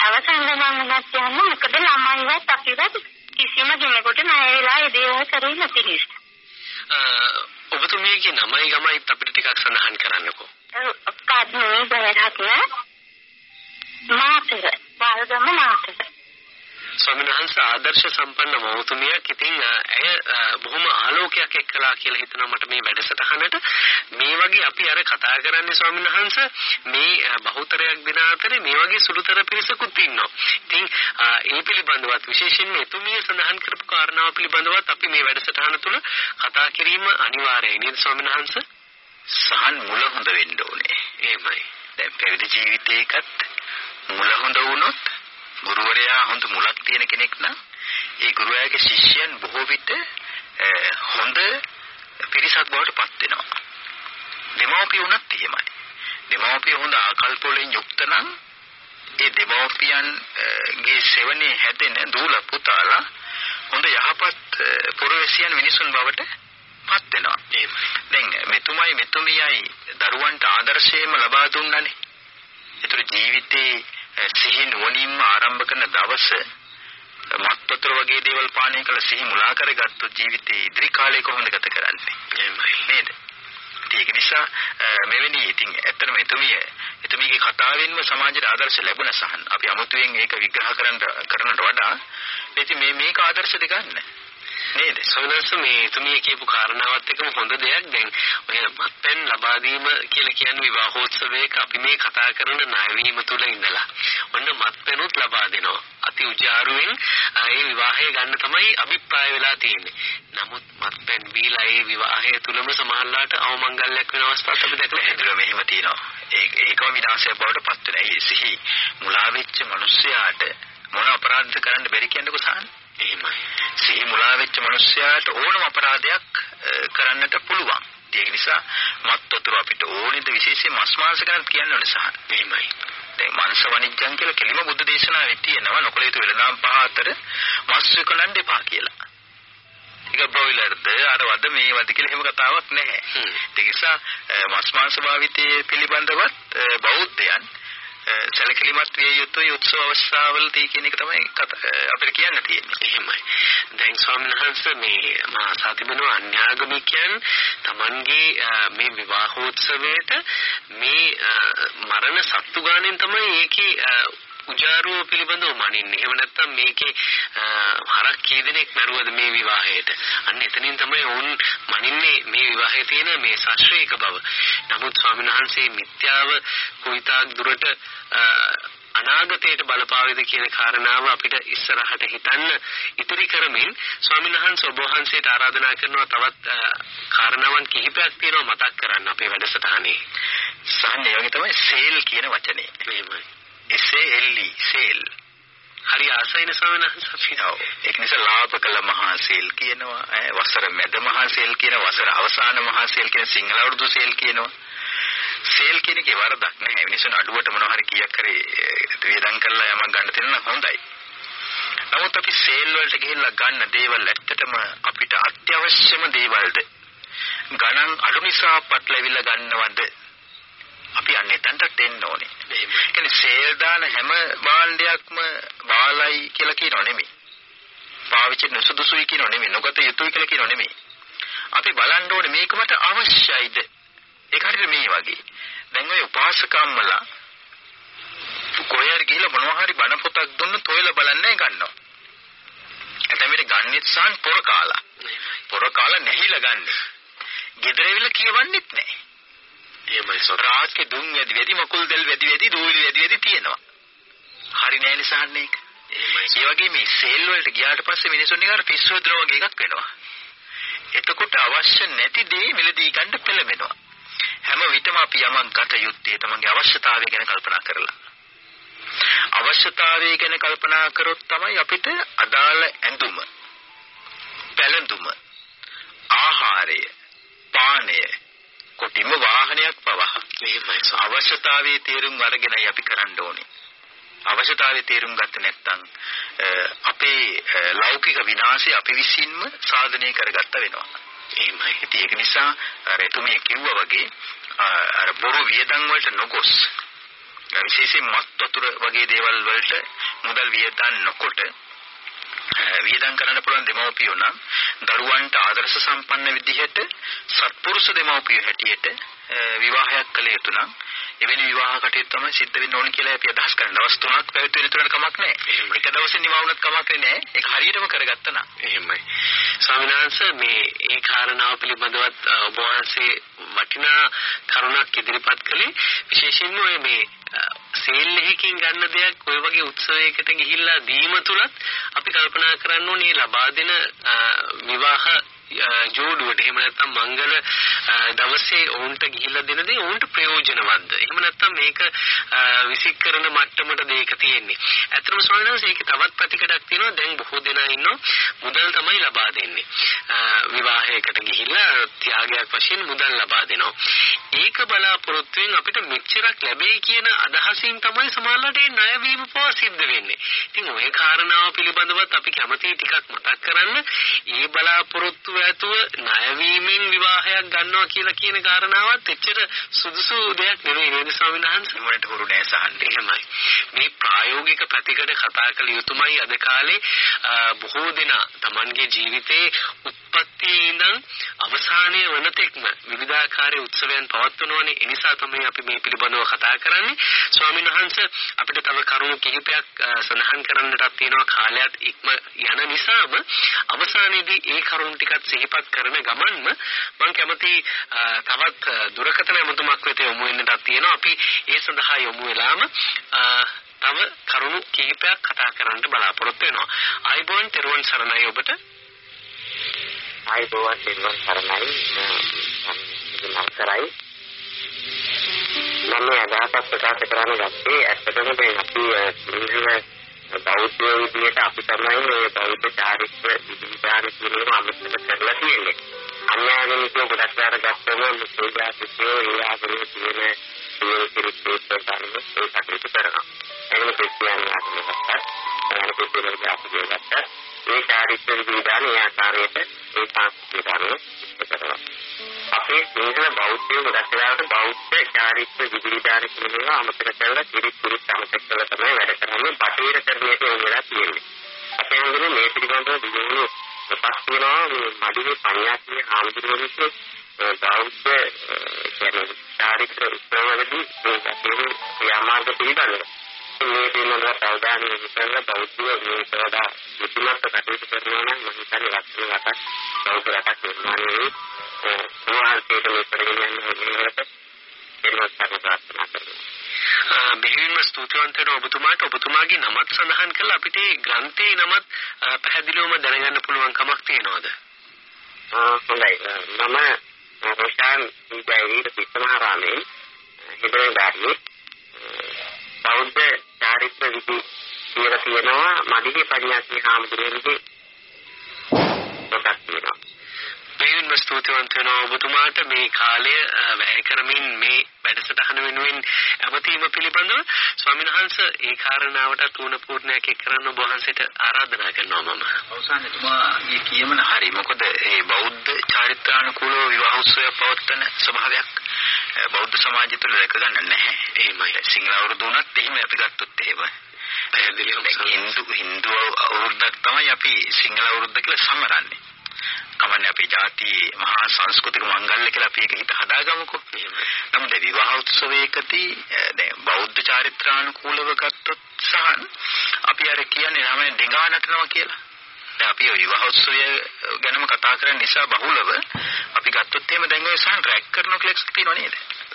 අවසන් ගමනක් යන්න මොකද ළමයිවත් අපිවත් කිසිම කෙනෙකුට ණය වෙලා ඒ දේවල් කරේ නැති නිසා. ඔබතුමියගේ නමයි ගමයිත් අපිට ටිකක් සඳහන් කරන්නකෝ. කාඩ්නේ බයරහත්න මාතර වල්ගම මාතර ස්වාමීන් වහන්සේ ආදර්ශ සම්පන්න මවතුමියක් ඉතින් ඇය බොහොම ආලෝකයක් එක්කලා කියලා හිතනවා මට මේ වැඩසටහනට මේ වගේ අපි අර කතා කරන්නේ ස්වාමීන් වහන්සේ මේ බහුතරයක් දෙන අතරේ මේ වගේ සුළුතර පිරිසකුත් ඉන්නවා. ඉතින් ඒ පිළිබඳවත් විශේෂයෙන්ම එතුමිය සඳහන් කරපු කාරණාව පිළිබඳවත් අපි මේ වැඩසටහන තුළ කතා කිරීම අනිවාර්යයි නේද ස්වාමීන් වහන්සේ? සහන් මුල හොඳ වෙන්න ඕනේ. එහෙමයි. දැන් පැවිදි ජීවිතයකත් මුල හොඳ වුණොත් ගුරුවරයා හොඳ මුලක් තියෙන කෙනෙක් නම් ඒ ගුරුවරයාගේ ශිෂ්‍යයන් බොහෝ විට හොඳ පිරිසක් බවට පත් වෙනවා. දෙමව්පිය වුණත් එහෙමයි. දෙමව්පිය හොඳ ආකල්ප වලින් යුක්ත නම් ඒ දෙමව්පියන්ගේ සෙවණේ හැදෙන දූල පුතාලා හොඳ යහපත් පුරවැසියන් මිනිසුන් බවට පත් වෙනවා. දැන් මෙතුමයි මෙතුමියයි දරුවන්ට ආදර්ශයෙන්ම ලබා දුන්නානේ. ඒතර ජීවිතේ සිහි නුවණින්ම ආරම්භ කරන දවස මත්පතර වගේ දේවල් පානය කළ සිහි මුලා කරගත්තු ජීවිතේ ඉදිරි කාලේ කොහොමද ගත කරන්නේ? එහෙමයි නේද? ඒක නිසා මෙවැනි ඉතින් ඇත්තටම එතුමිය එතුමීගේ කතාවෙන්ම සමාජයට ආදර්ශ ලැබුණ සහන්. අපි අමුතුවෙන් ඒක විග්‍රහ කරන්න කරනට වඩා ඉතින් මේ මේක ආදර්ශද ගන්න. නේද? සොනස මේ තුමිය කියපු කාරණාවත් එක්කම හොඳ දෙයක් දැන් ඔය මත්පැන් ලබා දීම කියලා කියන්නේ විවාහෝත්සවයක අපි මේ කතා කරන ණයවීම තුල ඉඳලා ඔන්න මත්පැනුත් ලබා දෙනවා. අති උජාරුවෙන් ඒ විවාහය ගන්න තමයි අභිප්‍රාය වෙලා තියෙන්නේ. නමුත් මත්පැන් බීලා ඒ විවාහය තුලම සමහරලාට අවමංගල්‍යයක් වෙන අවස්ථාවක් අපි දැකලා හැදුවා මෙහෙම තියෙනවා. ඒක ඒකම විනාශයක් බවට පත් වෙනවා. ඒ සිහි මුලා වෙච්ච මිනිස්සයාට මොන අපරාධ කරන්න බැරි කියන්නකො සාහන්. එහෙමයි. සිහි මුලා වෙච්ච මිනිස්සයාට ඕනම අපරාධයක් කරන්නට පුළුවන්. ඒක නිසා මත් වතුර අපිට ඕනෙද විශේෂයෙන් මස් මාංශ ගැන කියන්න ඕනේ සහන්. එහෙමයි. දැන් මාංශ වනිජ්ජං කියලා කෙලිම බුද්ධ දේශනාවේ තියෙනවා නොකල යුතු වෙලඳාම් පහ අතර මස් විකනන්න එපා කියලා. ඒක බ්‍රොයිලර්ද අරවද මේවද කියලා එහෙම කතාවක් නැහැ. ඒ නිසා මස් මාංශ භාවිතයේ පිළිබඳවත් බෞද්ධයන් සැලකිලිමත් විය යුතුයි උත්සව අවස්ථාවලදී කියන එක තමයි අපිට කියන්න තියෙන්නේ. එහෙමයි. දැන් ස්වාමීන් වහන්සේ මේ මා සාතිබෙන අන්‍යාගමිකයන් Tamanගේ මේ විවාහෝත්සවයට මේ මරණ සත්තු ගානෙන් තමයි ඒකේ උජාරුව පිළිබඳව මනින්නේ. එහෙම නැත්නම් මේකේ හරක් කී දෙනෙක් මරුවද මේ විවාහයට. අන්න එතනින් තමයි වුන් මනින්නේ මේ විවාහයේ තියෙන මේ ශාස්ත්‍රීය බව. නමුත් ස්වාමීන් වහන්සේ මිත්‍යාව කොයිතාක් දුරට අනාගතයට බලපාවේද කියන කාරණාව අපිට ඉස්සරහට හිතන්න ඉතිරි කරමින් ස්වාමීන් වහන්සේ ඔබ වහන්සේට ආරාධනා කරනවා තවත් කාරණාවන් කිහිපයක් තියෙනවා මතක් කරන්න අපේ වැඩසටහනේ. සාහනේ වගේ තමයි සේල් කියන වචනේ. එහෙමයි. S-A-L-E sale. හරි ආසයින ස්වාමීන් වහන්සේ. ඔව්. ඒක නිසා ලාභ කළ මහා සේල් කියනවා. වසර මැද මහා සේල් කියන වසර අවසාන මහා සේල් කියන සිංහල අවුරුදු සේල් කියනවා. සේල් කියන එකේ වරදක් නැහැ. මිනිස්සුන් අඩුවට මොනවා හරි කීයක් හරි වියදම් කරලා යමක් ගන්න තියෙන නම් හොඳයි. නමුත් අපි සේල් වලට ගිහිල්ලා ගන්න දේවල් ඇත්තටම අපිට අත්‍යවශ්‍යම දේවල්ද? ගණන් අඩු නිසා පටලවිලා ගන්නවද? අපි අන්න එතනට එන්න ඕනේ. ඒ කියන්නේ සේල් දාන හැම භාණ්ඩයක්ම බාලයි කියලා කියනව නෙමෙයි. පාවිච්චි නොසුදුසුයි කියනව නෙමෙයි. නොගත යුතුයි කියලා කියනව නෙමෙයි. අපි බලන්න ඕනේ මේක මට අවශ්‍යයිද? ඒක හරියට මේ වගේ. දැන් ඔය උපාසකම්මලා කොහේරි ගිහලා මොනවා හරි බණ පොතක් දුන්නොත් ඔයලා බලන්නේ ගන්නවා. එතෙමිට ගන්නෙත් සාන් පොර කාලා. පොර කාලා නැහිලා ගන්නෙ. ගෙදර ඇවිල්ලා කියවන්නෙත් නැහැ. එහෙමයි සොරාස්කේ දුම් වැඩි වැඩි මකුල් දෙල් වැඩි වැඩි දූවිලි වැඩි වැඩි තියෙනවා. හරි නෑ නිසාන්නේ ඒක. එහෙමයි. ඒ වගේ මේ සේල් වලට ගියාට පස්සේ මිනිස්සුන් නිකන් පිස්සු හදන වගේ එකක් වෙනවා. එතකොට අවශ්‍ය නැති දේ මිලදී ගන්න පෙළඹෙනවා. හැම විටම අපි යමක් ගත යුත්තේ තමන්ගේ අවශ්‍යතාවය ගැන කල්පනා කරලා. අවශ්‍යතාවය ගැන කල්පනා කරොත් තමයි අපිට අදාළ ඇඳුම, පැළඳුම, ආහාරය, පානය, කොටිම වාහනයක් පවා එහෙමයි අවශ්‍යතාවයේ තේරුම් අරගෙනයි අපි කරන්න ඕනේ. අවශ්‍යතාවයේ තේරුම් ගත්තේ නැත්නම් අපේ ලෞකික විනාශය අපි විසින්ම සාධනය කරගත්ත වෙනවා. එහෙමයි. ඒක නිසා අර එතුමිය කිව්වා වගේ අර බොරු වියදම් වලට නොගොස් විශේෂයෙන් මත් වතුර වගේ දේවල් වලට මුදල් වියදම් නොකොට වියදම් කරන්න පුළුවන් දෙමව්පියෝ නම් දරුවන්ට ආදර්ශ සම්පන්න විදිහට සත්පුරුෂ දෙමව්පියෝ හැටියට විවාහයක් කළ යුතු නම් එවැනි විවාහ කටයුතු තමයි සිද්ධ වෙන්න ඕන කියලා අපි අදහස් කරන දවස් තුනක් පැවැත්වෙන විතරක් කමක් නැහැ. එක දවසේ නිවා වුණත් කමක් නැහැ. ඒක හරියටම කරගත්තා නම්. එහෙමයි. ස්වාමීන් වහන්සේ මේ ඒ කාරණාව පිළිබඳවත් ඔබ වහන්සේ වටිනා කරුණක් ඉදිරිපත් කළේ විශේෂයෙන්ම මේ සේල් එකකින් ගන්න දෙයක් ඔය වගේ උත්සවයකට ගිහිල්ලා දීම තුලත් අපි කල්පනා කරන්න ඕනේ ලබා දෙන විවාහ ජෝඩුවට. එහෙම නැත්නම් මංගල දවසේ ඔවුන්ට ගිහිල්ලා දෙන දේ ඔවුන්ට ප්‍රයෝජනවත්ද? එහෙම නැත්නම් මේක විසික් කරන මට්ටමට දෙයක තියෙන්නේ? ඇත්තටම ස්වාමීන් වහන්සේ ඒකේ තවත් පැතිකඩක් තියෙනවා. දැන් බොහෝ දෙනා ඉන්නවා. මුදල් තමයි ලබා දෙන්නේ. විවාහයකට ගිහිල්ලා ත්‍යාගයක් වශයෙන් මුදල් ලබා දෙනවා. ඒක බලාපොරොත්තුෙන් අපිට මෙච්චරක් ලැබෙයි කියන අදහසින් තමයි සමාජලට ඒ ණය වීම පවා සිද්ධ වෙන්නේ ඉතින් ওই කාරණාව පිළිබඳවත් අපි කැමති ටිකක් මතක් කරන්න ඒ බලාපොරොත්තුව ඇතුව ණය වීමෙන් විවාහයක් ගන්නවා කියලා කියන කාරණාවත් එච්චර සුදුසු දෙයක් නෙවෙයි නේද ස්වාමීන් වහන්සේ? මොකට හුරු නෑ සහන්නේ. එහෙමයි. මේ ප්‍රායෝගික පැතිකඩ කතා කළ යුතුමයි අද කාලේ බොහෝ දෙනා Tamanගේ ජීවිතේ උත්පත්තියේ ඉඳන් අවසානයේ වනතෙක්ම විවිධාකාරයේ උත්සවයන් පවත්වනෝනේ ඒ නිසා තමයි අපි මේ පිළිබඳව කතා කරන්නේ ස්වාමීන් වහන්සේ අපිට තව කරුණු කිහිපයක් සඳහන් කරන්නටත් තියෙනවා. කාලයත් ඉක්ම යන නිසාම අවසානයේදී ඒ කරුණු ටිකත් සිහිපත් කරන ගමන්ම මම කැමති තවත් දුරකථන ඇමතුමක් වෙත යොමු වෙන්නටත් තියෙනවා. අපි ඒ සඳහා යොමු වෙලාම තව කරුණු කිහිපයක් කතා කරන්නට බලාපොරොත්තු වෙනවා. ආයිබෝන් තෙරුවන් සරණයි ඔබට. ආයිබෝන් තෙරුවන් සරණයි. මම කරයි. මම අදහසක් ප්‍රකාශ කරන්න ගත්තේ ඇත්තටම දැන් අපි සිංහල බෞද්ධ විදියට අපි තමයි මේ බෞද්ධ චාරිත්‍ර විද්‍යාන කියන අමතක කරලා තියෙන්නේ. අන්‍යාගමිකව ගොඩක් දාර ගත්තම මුසෝජාතිකෝ ඒ ආගමේ තියෙන සියලු සිරිත්‍රෝ ගන්න ඒ කටයුතු කරනවා. එනම් ක්‍රිස්තියානි ආගම ගත්තා, අනාගත ක්‍රිස්තියානි ආගම ගත්තා. ඒ චාරිත්‍ර විද්‍යාන ඒ ආකාරයට ඒ සංස්කෘතිය ගන්න කරනවා. අපේ සිංහල බෞද්ධයෝ ගොඩක් වෙලාවට බෞද්ධ චාරිත්‍ර විවිධාන කියන ඒවා අමතක කරලා කිරිත් කිරිත් අමතක කරලා තමයි වැඩ කරන්නේ බටහිර කරණයට යොමු වෙලා තියෙන්නේ. අපේ හඳුනේ මේ පිළිබඳව දිනුනේ ප්‍රකාශ වෙනවා මේ මඩිවේ පඤ්ඤාතිය හාමුදුරුවෝ බෞද්ධ කියන්නේ චාරිත්‍ර උත්සවවලදී මේ අපේ යාමාර්ග පිළිබඳව මේ පිළිබඳව අවධානය යොමු කරලා බෞද්ධ මේ සවදා මුතුමත් කටයුතු කරනවා නම් මම හිතන්නේ ලක්ෂණ රටක් බෞද්ධ රටක් නිර්මාණය වෙයි. උන්වහන්සේට මේ කරගෙන යන හැටියට එනවා ප්‍රාර්ථනා කරනවා. බෙහෙවින්ම ස්තුතිවන්ත වෙන ඔබතුමාට ඔබතුමාගේ නමත් සඳහන් කළා අපිට ග්‍රන්ථයේ නමත් පැහැදිලිවම දැනගන්න පුළුවන් කමක් තියෙනවද? හොඳයි. මම රොෂාන් ඉජයිරි පිටමහරාමේ හිබරේදාරියේ බෞද්ධ චාරිත්‍ර විදි කියලා තියෙනවා මදිගේ පඤ්ඤාසී හාමුදුරුවන්ගේ පොතක් තියෙනවා. බෙහෙවින්ම ස්තුතිවන්ත වෙනවා ඔබතුමාට මේ කාලය වැය කරමින් මේ වැඩසටහන වෙනුවෙන් ඇමතීම පිළිබඳව ස්වාමීන් වහන්සේ ඒ කාරණාවට තුන පූර්ණයක් කරන්න ඔබ වහන්සේට ආරාධනා කරනවා මම. අවසානයේ තුමාගේ කියමන හරි. මොකද මේ බෞද්ධ චාරිත්‍රානුකූලව විවාහ උත්සවය පවත්වන ස්වභාවයක් බෞද්ධ සමාජය තුළ දැක ගන්න නැහැ. එහෙමයි. සිංහල අවුරුදු උනත් එහෙම අපි ගත්තොත් එහෙම. පැහැදිලිවම හින්දු හින්දු අවුරුද්දක් තමයි අපි සිංහල අවුරුද්ද කියලා සමරන්නේ. කමන්නේ අපේ ජාතියේ මහා සංස්කෘතික මංගල්‍ය කියලා අපි ඒක හිත හදාගමුකෝ. නමුත් විවාහ උත්සවයකදී දැන් බෞද්ධ චාරිත්‍රානුකූලව ගත්තොත් සහන් අපි අර කියන්නේ නම ඩෙඟා නටනවා කියලා. දැන් අපි විවාහ උත්සවය ගැනම කතා කරන නිසා බහුලව අපි ගත්තොත් එහෙම දැන් ඔය සහන් රැක් කරන ක්ලෙක්ස් තියෙනව නේද?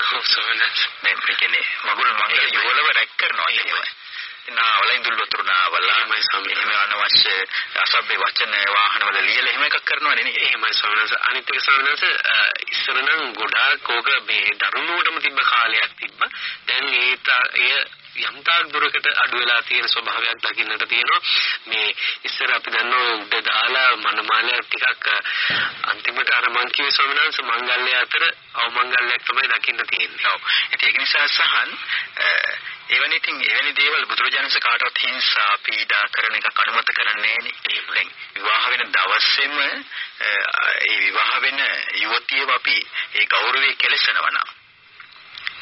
ඔව් සවනස්. දැන් කියන්නේ මගුල් මංගල යෝලව රැක් කරනවා එහෙමයි. නාවල ඉඳුල් වතුර නාවල එහෙමයි සමහර එහෙම අනවශ්‍ය අසභ්‍ය වචන වාහනවල ලියලා එහෙම එකක් කරනවනේ නේ එහෙමයි සමහරස අනිත් එක සමහරස ඉස්සර නම් ගොඩාක් ඕක මේ දරුණුවටම තිබ්බ කාලයක් තිබ්බ. දැන් ඒ යම්තාක් දුරකට අඩු වෙලා තියෙන ස්වභාවයක් දකින්නට තියෙනවා මේ ඉස්සර අපි දන්නවා උඩ දාලා මනමාලය ටිකක් අන්තිමට අර මං කිව්වේ ස්වාමිනාංශ මංගල්‍ය අතර අවමංගල්‍යයක් තමයි දකින්න තියෙන්නේ. ඔව්. ඒක නිසා සහන් එවැනි ඉතින් එවැනි දේවල් බුදුරජාණන්සේ කාටවත් හිංසා පීඩා කරන එකක් අනුමත කරන්නේ නැහැ. විවාහ වෙන දවසේම ඒ විවාහ වෙන යුවතියව අපි ඒ ගෞරවය කෙලසනවා නම්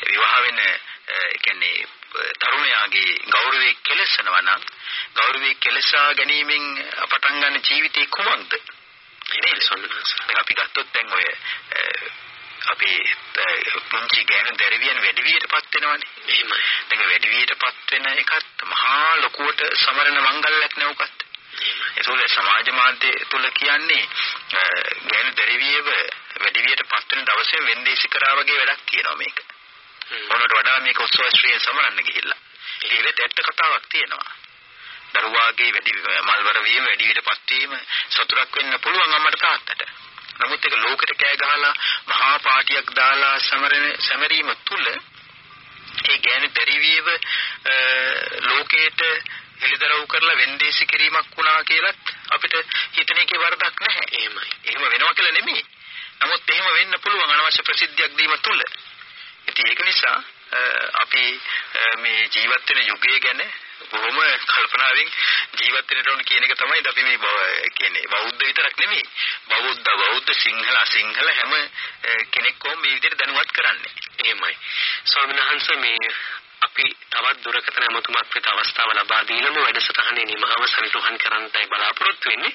විවාහ වෙන ඒ කියන්නේ තරුණයාගේ ගෞරවය කෙලසනවා නම් ගෞරවය කෙලසා ගැනීමෙන් පටන් ගන්න ජීවිතේ කුමක්ද? ඉතින් සම්මත අපි ගත්තොත් දැන් ඔය අපි පුංචි ගෑනු දරවියන් වැඩි වියටපත් වෙනවනේ. එහෙමයි. දැන් වැඩි වියටපත් වෙන එකත් මහා ලොකුවට සමරන මංගල්‍යයක් නේ උකත්. ඒතකොට සමාජ මාධ්‍ය තුල කියන්නේ ගෑනු දරවියව වැඩි වියටපත් වෙන දවසේ වෙන්දේසි කරා වගේ වැඩක් කියනවා මේක. මොනට වඩා මේක උත්සවශ්‍රීය සමරන්න ගිහිල්ලා. ඒකෙත් ඇත්ත කතාවක් තියෙනවා. දරුවාගේ වැඩි මල්වර වීම වැඩි වියටපත් වීම සතුටක් වෙන්න පුළුවන් අම්මට තාත්තට. නමුත් ඒක ලෝකෙට කෑ ගහලා මහා පාටියක් දාලා සමරන සැමරීම තුල ඒ ගෑනු පරිවියව ලෝකයට එළිදරව් කරලා වෙන්දේසි කිරීමක් වුණා කියලත් අපිට හිතන එකේ වරදක් නැහැ. එහෙමයි. එහෙම වෙනවා කියලා නෙමෙයි. නමුත් එහෙම වෙන්න පුළුවන් අනවශ්‍ය ප්‍රසිද්ධියක් දීම තුල. ඉතින් ඒක නිසා අපි මේ ජීවත් වෙන යුගය ගැන බොහොම කල්පනාවෙන් ජීවත් වෙන්න ඕන කියන එක තමයි අපි මේ කියන්නේ බෞද්ධ විතරක් නෙමෙයි බෞද්ධ බෞද්ධ සිංහල අසිංහල හැම කෙනෙක්ම මේ විදිහට දැනුවත් කරන්නේ එහෙමයි ස්වාමීන් වහන්සේ මේ අපි තවත් දුරකථන ඇමතුමක් වෙත අවස්ථාව ලබා දීලම වැඩසටහනේ නිමාව සනිටුහන් කරන්නයි බලාපොරොත්තු වෙන්නේ.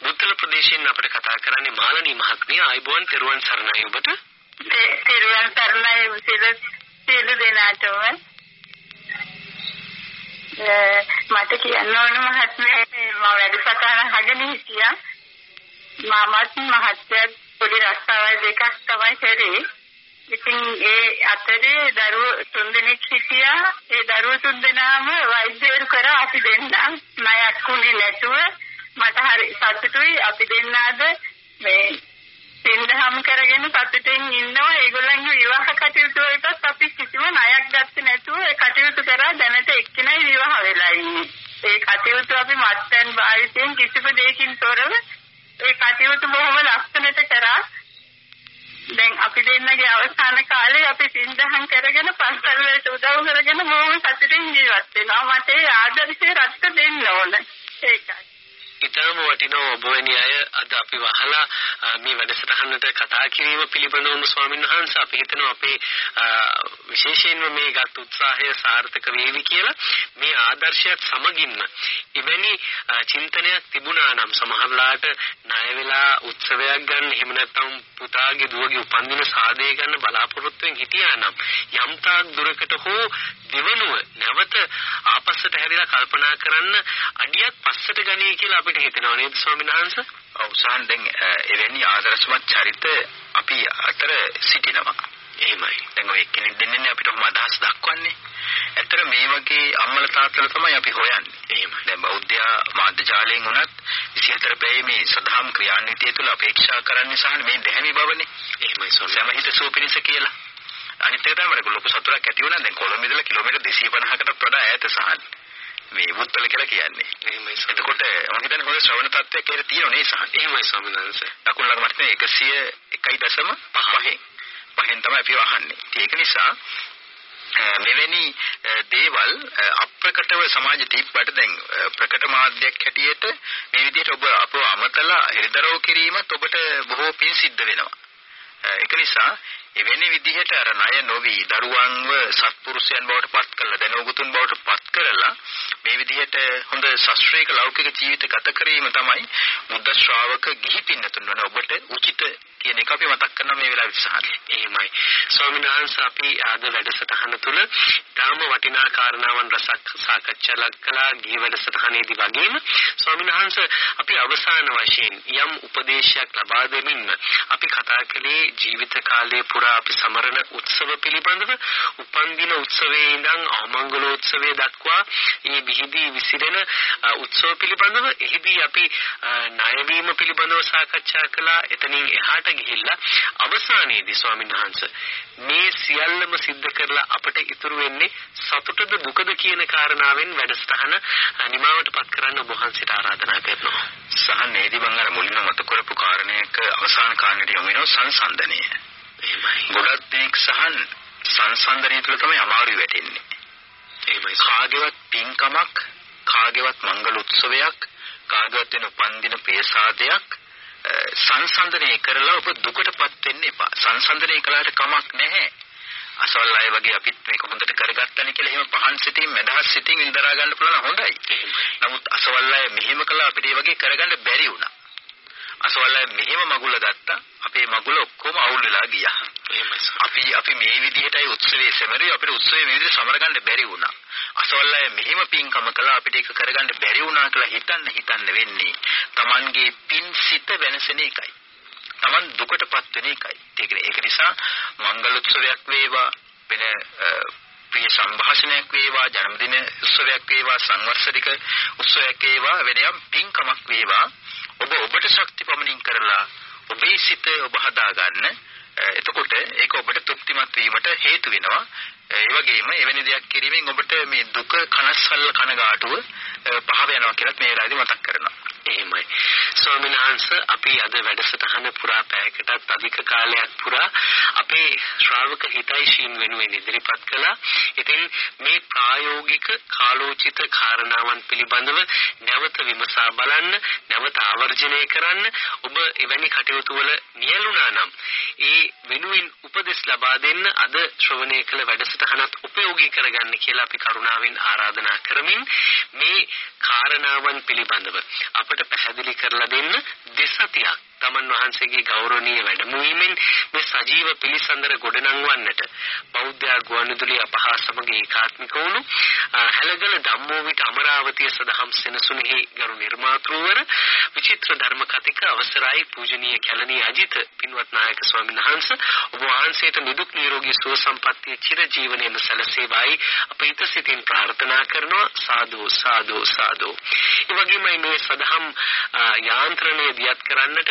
බුත්තල ප්‍රදේශයෙන් අපිට කතා කරන්නේ මාලනී මහත්මිය ආයිබෝන් තෙරුවන් සරණයි ඔබට. තෙරුවන් සරණයි සියලු සියලු දෙනාටම. මට කියන්න ඕන මහත්මයා මම වැඩසටහන අහගෙන හිටියා. මාමත් මහත්තයත් පොඩි රස්සාවල් දෙකක් තමයි කරේ. ඉතින් ඒ අතරේ දරුවෝ තුන්දෙනෙක් හිටියා. ඒ දරුවෝ තුන්දෙනාම වෛද්‍යවරු කරා අපි දෙන්නා ණයක් උනේ නැතුව මට හරි සතුටුයි අපි දෙන්නාද මේ සින්දහම් කරගෙන සතුටින් ඉන්නවා ඒගොල්ලන්ගේ විවාහ කටයුතු වලටත් අපි කිසිම ණයක් ගත්තේ නැතුව ඒ කටයුතු කරා දැනට එක්කෙනයි විවාහ වෙලා ඉන්නේ. ඒ කටයුතු අපි මත්පැන් භාවිතයෙන් කිසිම දෙයකින් තොරව ඒ කටයුතු බොහොම ලස්සනට කරා. දැන් අපි දෙන්නගේ අවසාන කාලේ අපි සින්දහම් කරගෙන පස්සල් වලට උදව් කරගෙන බොහොම සතුටින් ජීවත් වෙනවා. මට ඒ ආදර්ශය රැස්ක දෙන්න ඕන. ඒකයි. ඊටම වටිනා ඔබ වැනි අය අද අපි වහලා මේ වැඩසටහනට කතා කිරීම පිළිබඳවම ස්වාමීන් වහන්සේ අපි හිතනවා අපේ විශේෂයෙන්ම මේ ගත් උත්සාහය සාර්ථක වේවි කියලා මේ ආදර්ශයත් සමගින්ම එවැනි චින්තනයක් තිබුණා නම් සමහරලාට ණය වෙලා උත්සවයක් ගන්න එහෙම නැත්නම් පුතාගේ දුවගේ උපන්දින සාදේ ගන්න බලාපොරොත්තුෙන් හිටියා නම් යම් තාක් දුරකට හෝ දෙවනුව නැවත ආපස්සට හැරිලා කල්පනා කරන්න අඩියක් පස්සට ගනී කියලා අපිට හිතෙනවා නේද ස්වාමීන් වහන්සේ? ඔව් සහන් දැන් එවැනි ආදර්ශමත් චරිත අපි අතර සිටිනවා. එහෙමයි. දැන් ඔය කෙනෙක් දෙන්නේ අපිට කොහොම අදහස් දක්වන්නේ. ඇත්තට මේ වගේ අම්මල තාත්තලා තමයි අපි හොයන්නේ. එහෙමයි. දැන් බෞද්ධ මාධ්‍ය ජාලයෙන් උනත් 24 පැයේ මේ සදාම් ක්‍රියාන්විතය තුළ අපේක්ෂා කරන්නේ සහන් මේ දැහැමි බවනේ. එහෙමයි ස්වාමීන් සමහිත සූපිනිස කියලා. අනිත් එක තමයි ලොකු සතුටක් ඇති වුණා දැන් කොළඹ ඉඳලා කිලෝමීටර් 250කටත් වඩා ඈත සහන්. මේ මුත්තල කියලා කියන්නේ. එහෙමයි. එතකොට මම හිතන්නේ හොඳ ශ්‍රවණ තත්ත්වයක් ඒකට තියෙනවා නේ සහන්. එහෙමයි ස්වාමීන් වහන්සේ. දකුණු ළඟ මට්ටමේ 101.5 පහෙන් තමයි අපි අහන්නේ. ඒක නිසා මෙවැනි දේවල් අප්‍රකටව සමාජ තිබ්බට දැන් ප්‍රකට මාධ්‍යයක් හැටියට මේ විදිහට ඔබ අපව අමතලා හෙළිදරව් කිරීමත් ඔබට බොහෝ පින් සිද්ධ වෙනවා. ඒක නිසා එවැනි විදිහට අර ණය නොවි දරුවන්ව සත්පුරුෂයන් බවට පත් කරලා දැනුගතුන් බවට පත් කරලා මේ විදිහට හොඳ ශාස්ත්‍රීය ලෞකික ජීවිත ගත කිරීම තමයි බුද්ධ ශ්‍රාවක ගිහි පින්නතුන් වන ඔබට උචිත කියන එක අපි මතක් කරනවා මේ වෙලාවේ සහාරය. එහෙමයි. ස්වාමීන් වහන්සේ අපි ආද වැඩසටහන තුල තාම වටිනා කාරණාවන් රසක් සාකච්ඡා කළා ගිහි වැඩසටහනේදී වගේම ස්වාමීන් වහන්සේ අපි අවසාන වශයෙන් යම් උපදේශයක් ලබා දෙමින් අපි කතා කළේ ජීවිත කාලයේ පුරා අපි සමරන උත්සව පිළිබඳව උපන්දින උත්සවයේ ඉඳන් අවමංගලෝත්සවයේ දක්වා මේ විහිදී විසිරෙන උත්සව පිළිබඳව එහිදී අපි ණයවීම පිළිබඳව සාකච්ඡා කළා එතනින් එහාට ගිහිල්ලා අවසානයේදී ස්වාමීන් වහන්සේ මේ සියල්ලම සිද්ධ කරලා අපට ඉතුරු වෙන්නේ සතුටද දුකද කියන කාරණාවෙන් වැඩසටහන නිමාවටපත් කරන්න ඔබ වහන්සේට ආරාධනා කරනවා. සහනේදී මම අර මුලින්ම මතක කරපු කාරණයක අවසාන කාරණේට යමු වෙනවා සංසන්දනය. එහෙමයි. ගොඩක් දෙනෙක් සහන් සංසන්දනය තුළ තමයි අමාරු වෙටෙන්නේ. එහෙමයි. කාගේවත් පින්කමක්, කාගේවත් මංගල උත්සවයක්, කාගේවත් වෙන උපන්දින ප්‍රේසාදයක් සංසන්දනය කරලා ඔබ දුකටපත් වෙන්න එපා. සංසන්දනය කළාට කමක් නැහැ. අසවල් අය වගේ අපිත් මේක හොඳට කරගත්තනේ කියලා එහෙම පහන් සිතින් මදහස් සිතින් ඉඳලා ගන්න පුළුවන් හොඳයි. නමුත් අසවල් අය මෙහෙම කළා අපිට ඒ වගේ කරගන්න බැරි වුණා. අසවල් අය මෙහෙම මගුල ගත්තා අපේ මගුල ඔක්කොම අවුල් වෙලා ගියා. අපි අපි මේ විදිහටයි උත්සවයේ සැමරුවේ අපිට උත්සවයේ මේ විදිහට සමරගන්න බැරි වුණා. අසවල් අය මෙහෙම පින්කම කළා අපිට ඒක කරගන්න බැරි වුණා කියලා හිතන්න හිතන්න වෙන්නේ. Tamanගේ පින් සිත වෙනසෙන එකයි. Taman දුකටපත් වෙන එකයි. ඒක නිසා මංගල උත්සවයක් වේවා වෙන ප්‍රිය සංഭാෂණයක් වේවා ජන්මදින උත්සවයක් වේවා සංවර්ෂරික උත්සවයක් වේවා වෙනයම් පින්කමක් වේවා. ඔබ ඔබට ශක්ති පමණින් කරලා ඔබේ සිත ඔබ හදාගන්න. එතකොට ඒක ඔබට තෘප්තිමත් වීමට හේතු වෙනවා. ඒ වගේම එවැනි දෙයක් කිරීමෙන් ඔබට මේ දුක කනස්සල්ල කනගාටුව පහව යනවා කියලත් මේ වෙලාවේදී මතක් කරනවා එහෙමයි. ස්වාමීන් වහන්සේ අපි අද වැඩසටහන පුරා පැයකටත් අධික කාලයක් පුරා අපේ ශ්‍රාවක හිතයිශීන් වෙනුවෙන් ඉදිරිපත් කළා. ඉතින් මේ ප්‍රායෝගික කාලෝචිත කාරණාවන් පිළිබඳව නැවත විමසා බලන්න, නැවත ආවර්ජනය කරන්න ඔබ එවැනි කටයුතු වල නියැලුණා නම් ඒ වෙනුවෙන් උපදෙස් ලබා දෙන්න අද ශ්‍රවණය කළ වැඩසටහනත් උපයෝගී කරගන්න කියලා අපි කරුණාවෙන් ආරාධනා කරමින් මේ කාරණාවන් පිළිබඳව අපට පැහැදිලි කරලා දෙන්න දෙසතියක් තමන් වහන්සේගේ ගෞරවනීය වැඩමවීමෙන් මේ සජීව පිළිසඳර ගොඩනංවන්නට බෞද්ධ ගුවන්විදුලි අපහා සමග ඒකාත්මික වුණු හැලගල ධම්මෝවිත අමරාවතිය සදහම් සෙනසුනේහි ගරු නිර්මාතෘවර විචිත්‍ර ධර්ම කතික අවසරයි පූජනීය කැලණී අජිත පින්වත් නායක ස්වාමීන් වහන්සේ. ඔබ වහන්සේට නිදුක් නිරෝගී සුව සම්පන්නිය චිර ජීවනයේම සැලසේවායි අප හිත සිතින් ප්‍රාර්ථනා කරනවා. සාදු සාදු සාදු. ඒ වගේමයි මේ සදහම් යාන්ත්‍රණය දියත් කරන්නට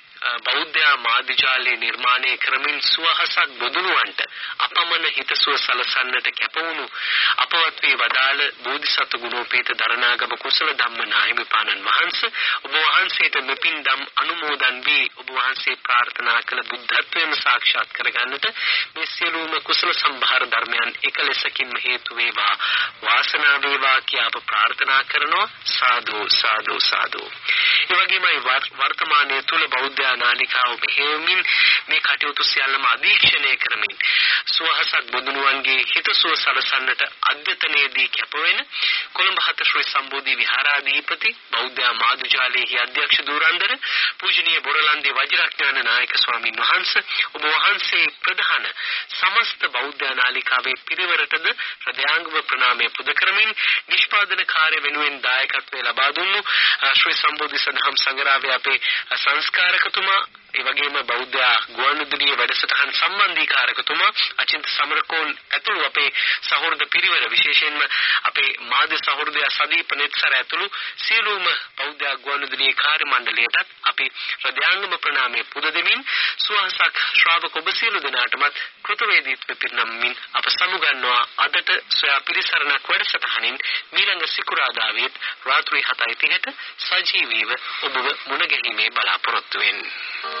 බෞද්ධ මාධ්‍යාලය නිර්මාණය කරමින් සුවහසක් බොදුනුවන්ට අපමණ හිතසුව සලසන්නට කැපවුණු අපවත් වී වදාළ බෝධිසත්ව ගුණෝපේත දරණාගම කුසල ධම්ම නාහිමිපාණන් වහන්සේ ඔබ වහන්සේට මෙපින් දම් අනුමෝදන් වී ඔබ වහන්සේ ප්‍රාර්ථනා කළ බුද්ධත්වයම සාක්ෂාත් කරගන්නට මේ සියලුම කුසල සම්භාර ධර්මයන් එකලෙසකින්ම හේතු වේවා වාසනාව වේවා කියා අප ප්‍රාර්ථනා කරනවා සාදු සාදු සාදු ඒ වගේමයි වර්තමානයේ තුල බෞද්ධ නාලිකාව මෙහෙයමින් මේ කටයුතු සියල්ලම අධීක්ෂණය කරමින් සුවහසක් බුදුනුවන්ගේ හිතසුව සලසන්නට අධ්‍යතනයේදී කැපවෙන කොළඹ හත ශ්‍රී සම්බෝධි විහාරාධිපති බෞද්ධ මාධුජාලයේ අධ්‍යක්ෂ දූරන්දර පූජනීය බොරලන්දේ වජිරඥාන නායක ස්වාමින් වහන්සේ ඔබ වහන්සේ ප්‍රධාන සමස්ත බෞද්ධ නාලිකාවේ පිරිවරටද හෘදයාංගම ප්‍රණාමය පුද කරමින් නිෂ්පාදන කාර්ය වෙනුවෙන් දායකත්වය ලබා දුන්නු ශ්‍රී සම්බෝධි සදහම් සංග්‍රහයේ අපේ kuma ඒ වගේම බෞද්ධ ගුවන්විදුලියේ වැඩසටහන් සම්බන්ධීකාරකතුමා අචින්ත සමරකෝන් ඇතුළු අපේ සහෘද පිරිවර විශේෂයෙන්ම අපේ මාධ්‍ය සහෘදයා සදීප නෙත්සර ඇතුළු සියලුම බෞද්ධ ගුවන්විදුලියේ කාර්ය මණ්ඩලයටත් අපි හෘදයාංගම ප්‍රණාමය පුද දෙමින් සුවහසක් ශ්‍රාවක ඔබ සියලු දෙනාටමත් කෘතවේදීත්ව පිරිනම්මින් අප සමුගන්නවා අදට සොයා පිරිසරණක් වැඩසටහනින් මීළඟ සිකුරාදාවෙත් රාත්‍රී 7:30ට සජීවීව ඔබව මුණ ගැහිීමේ බලාපොරොත්තු වෙන්නේ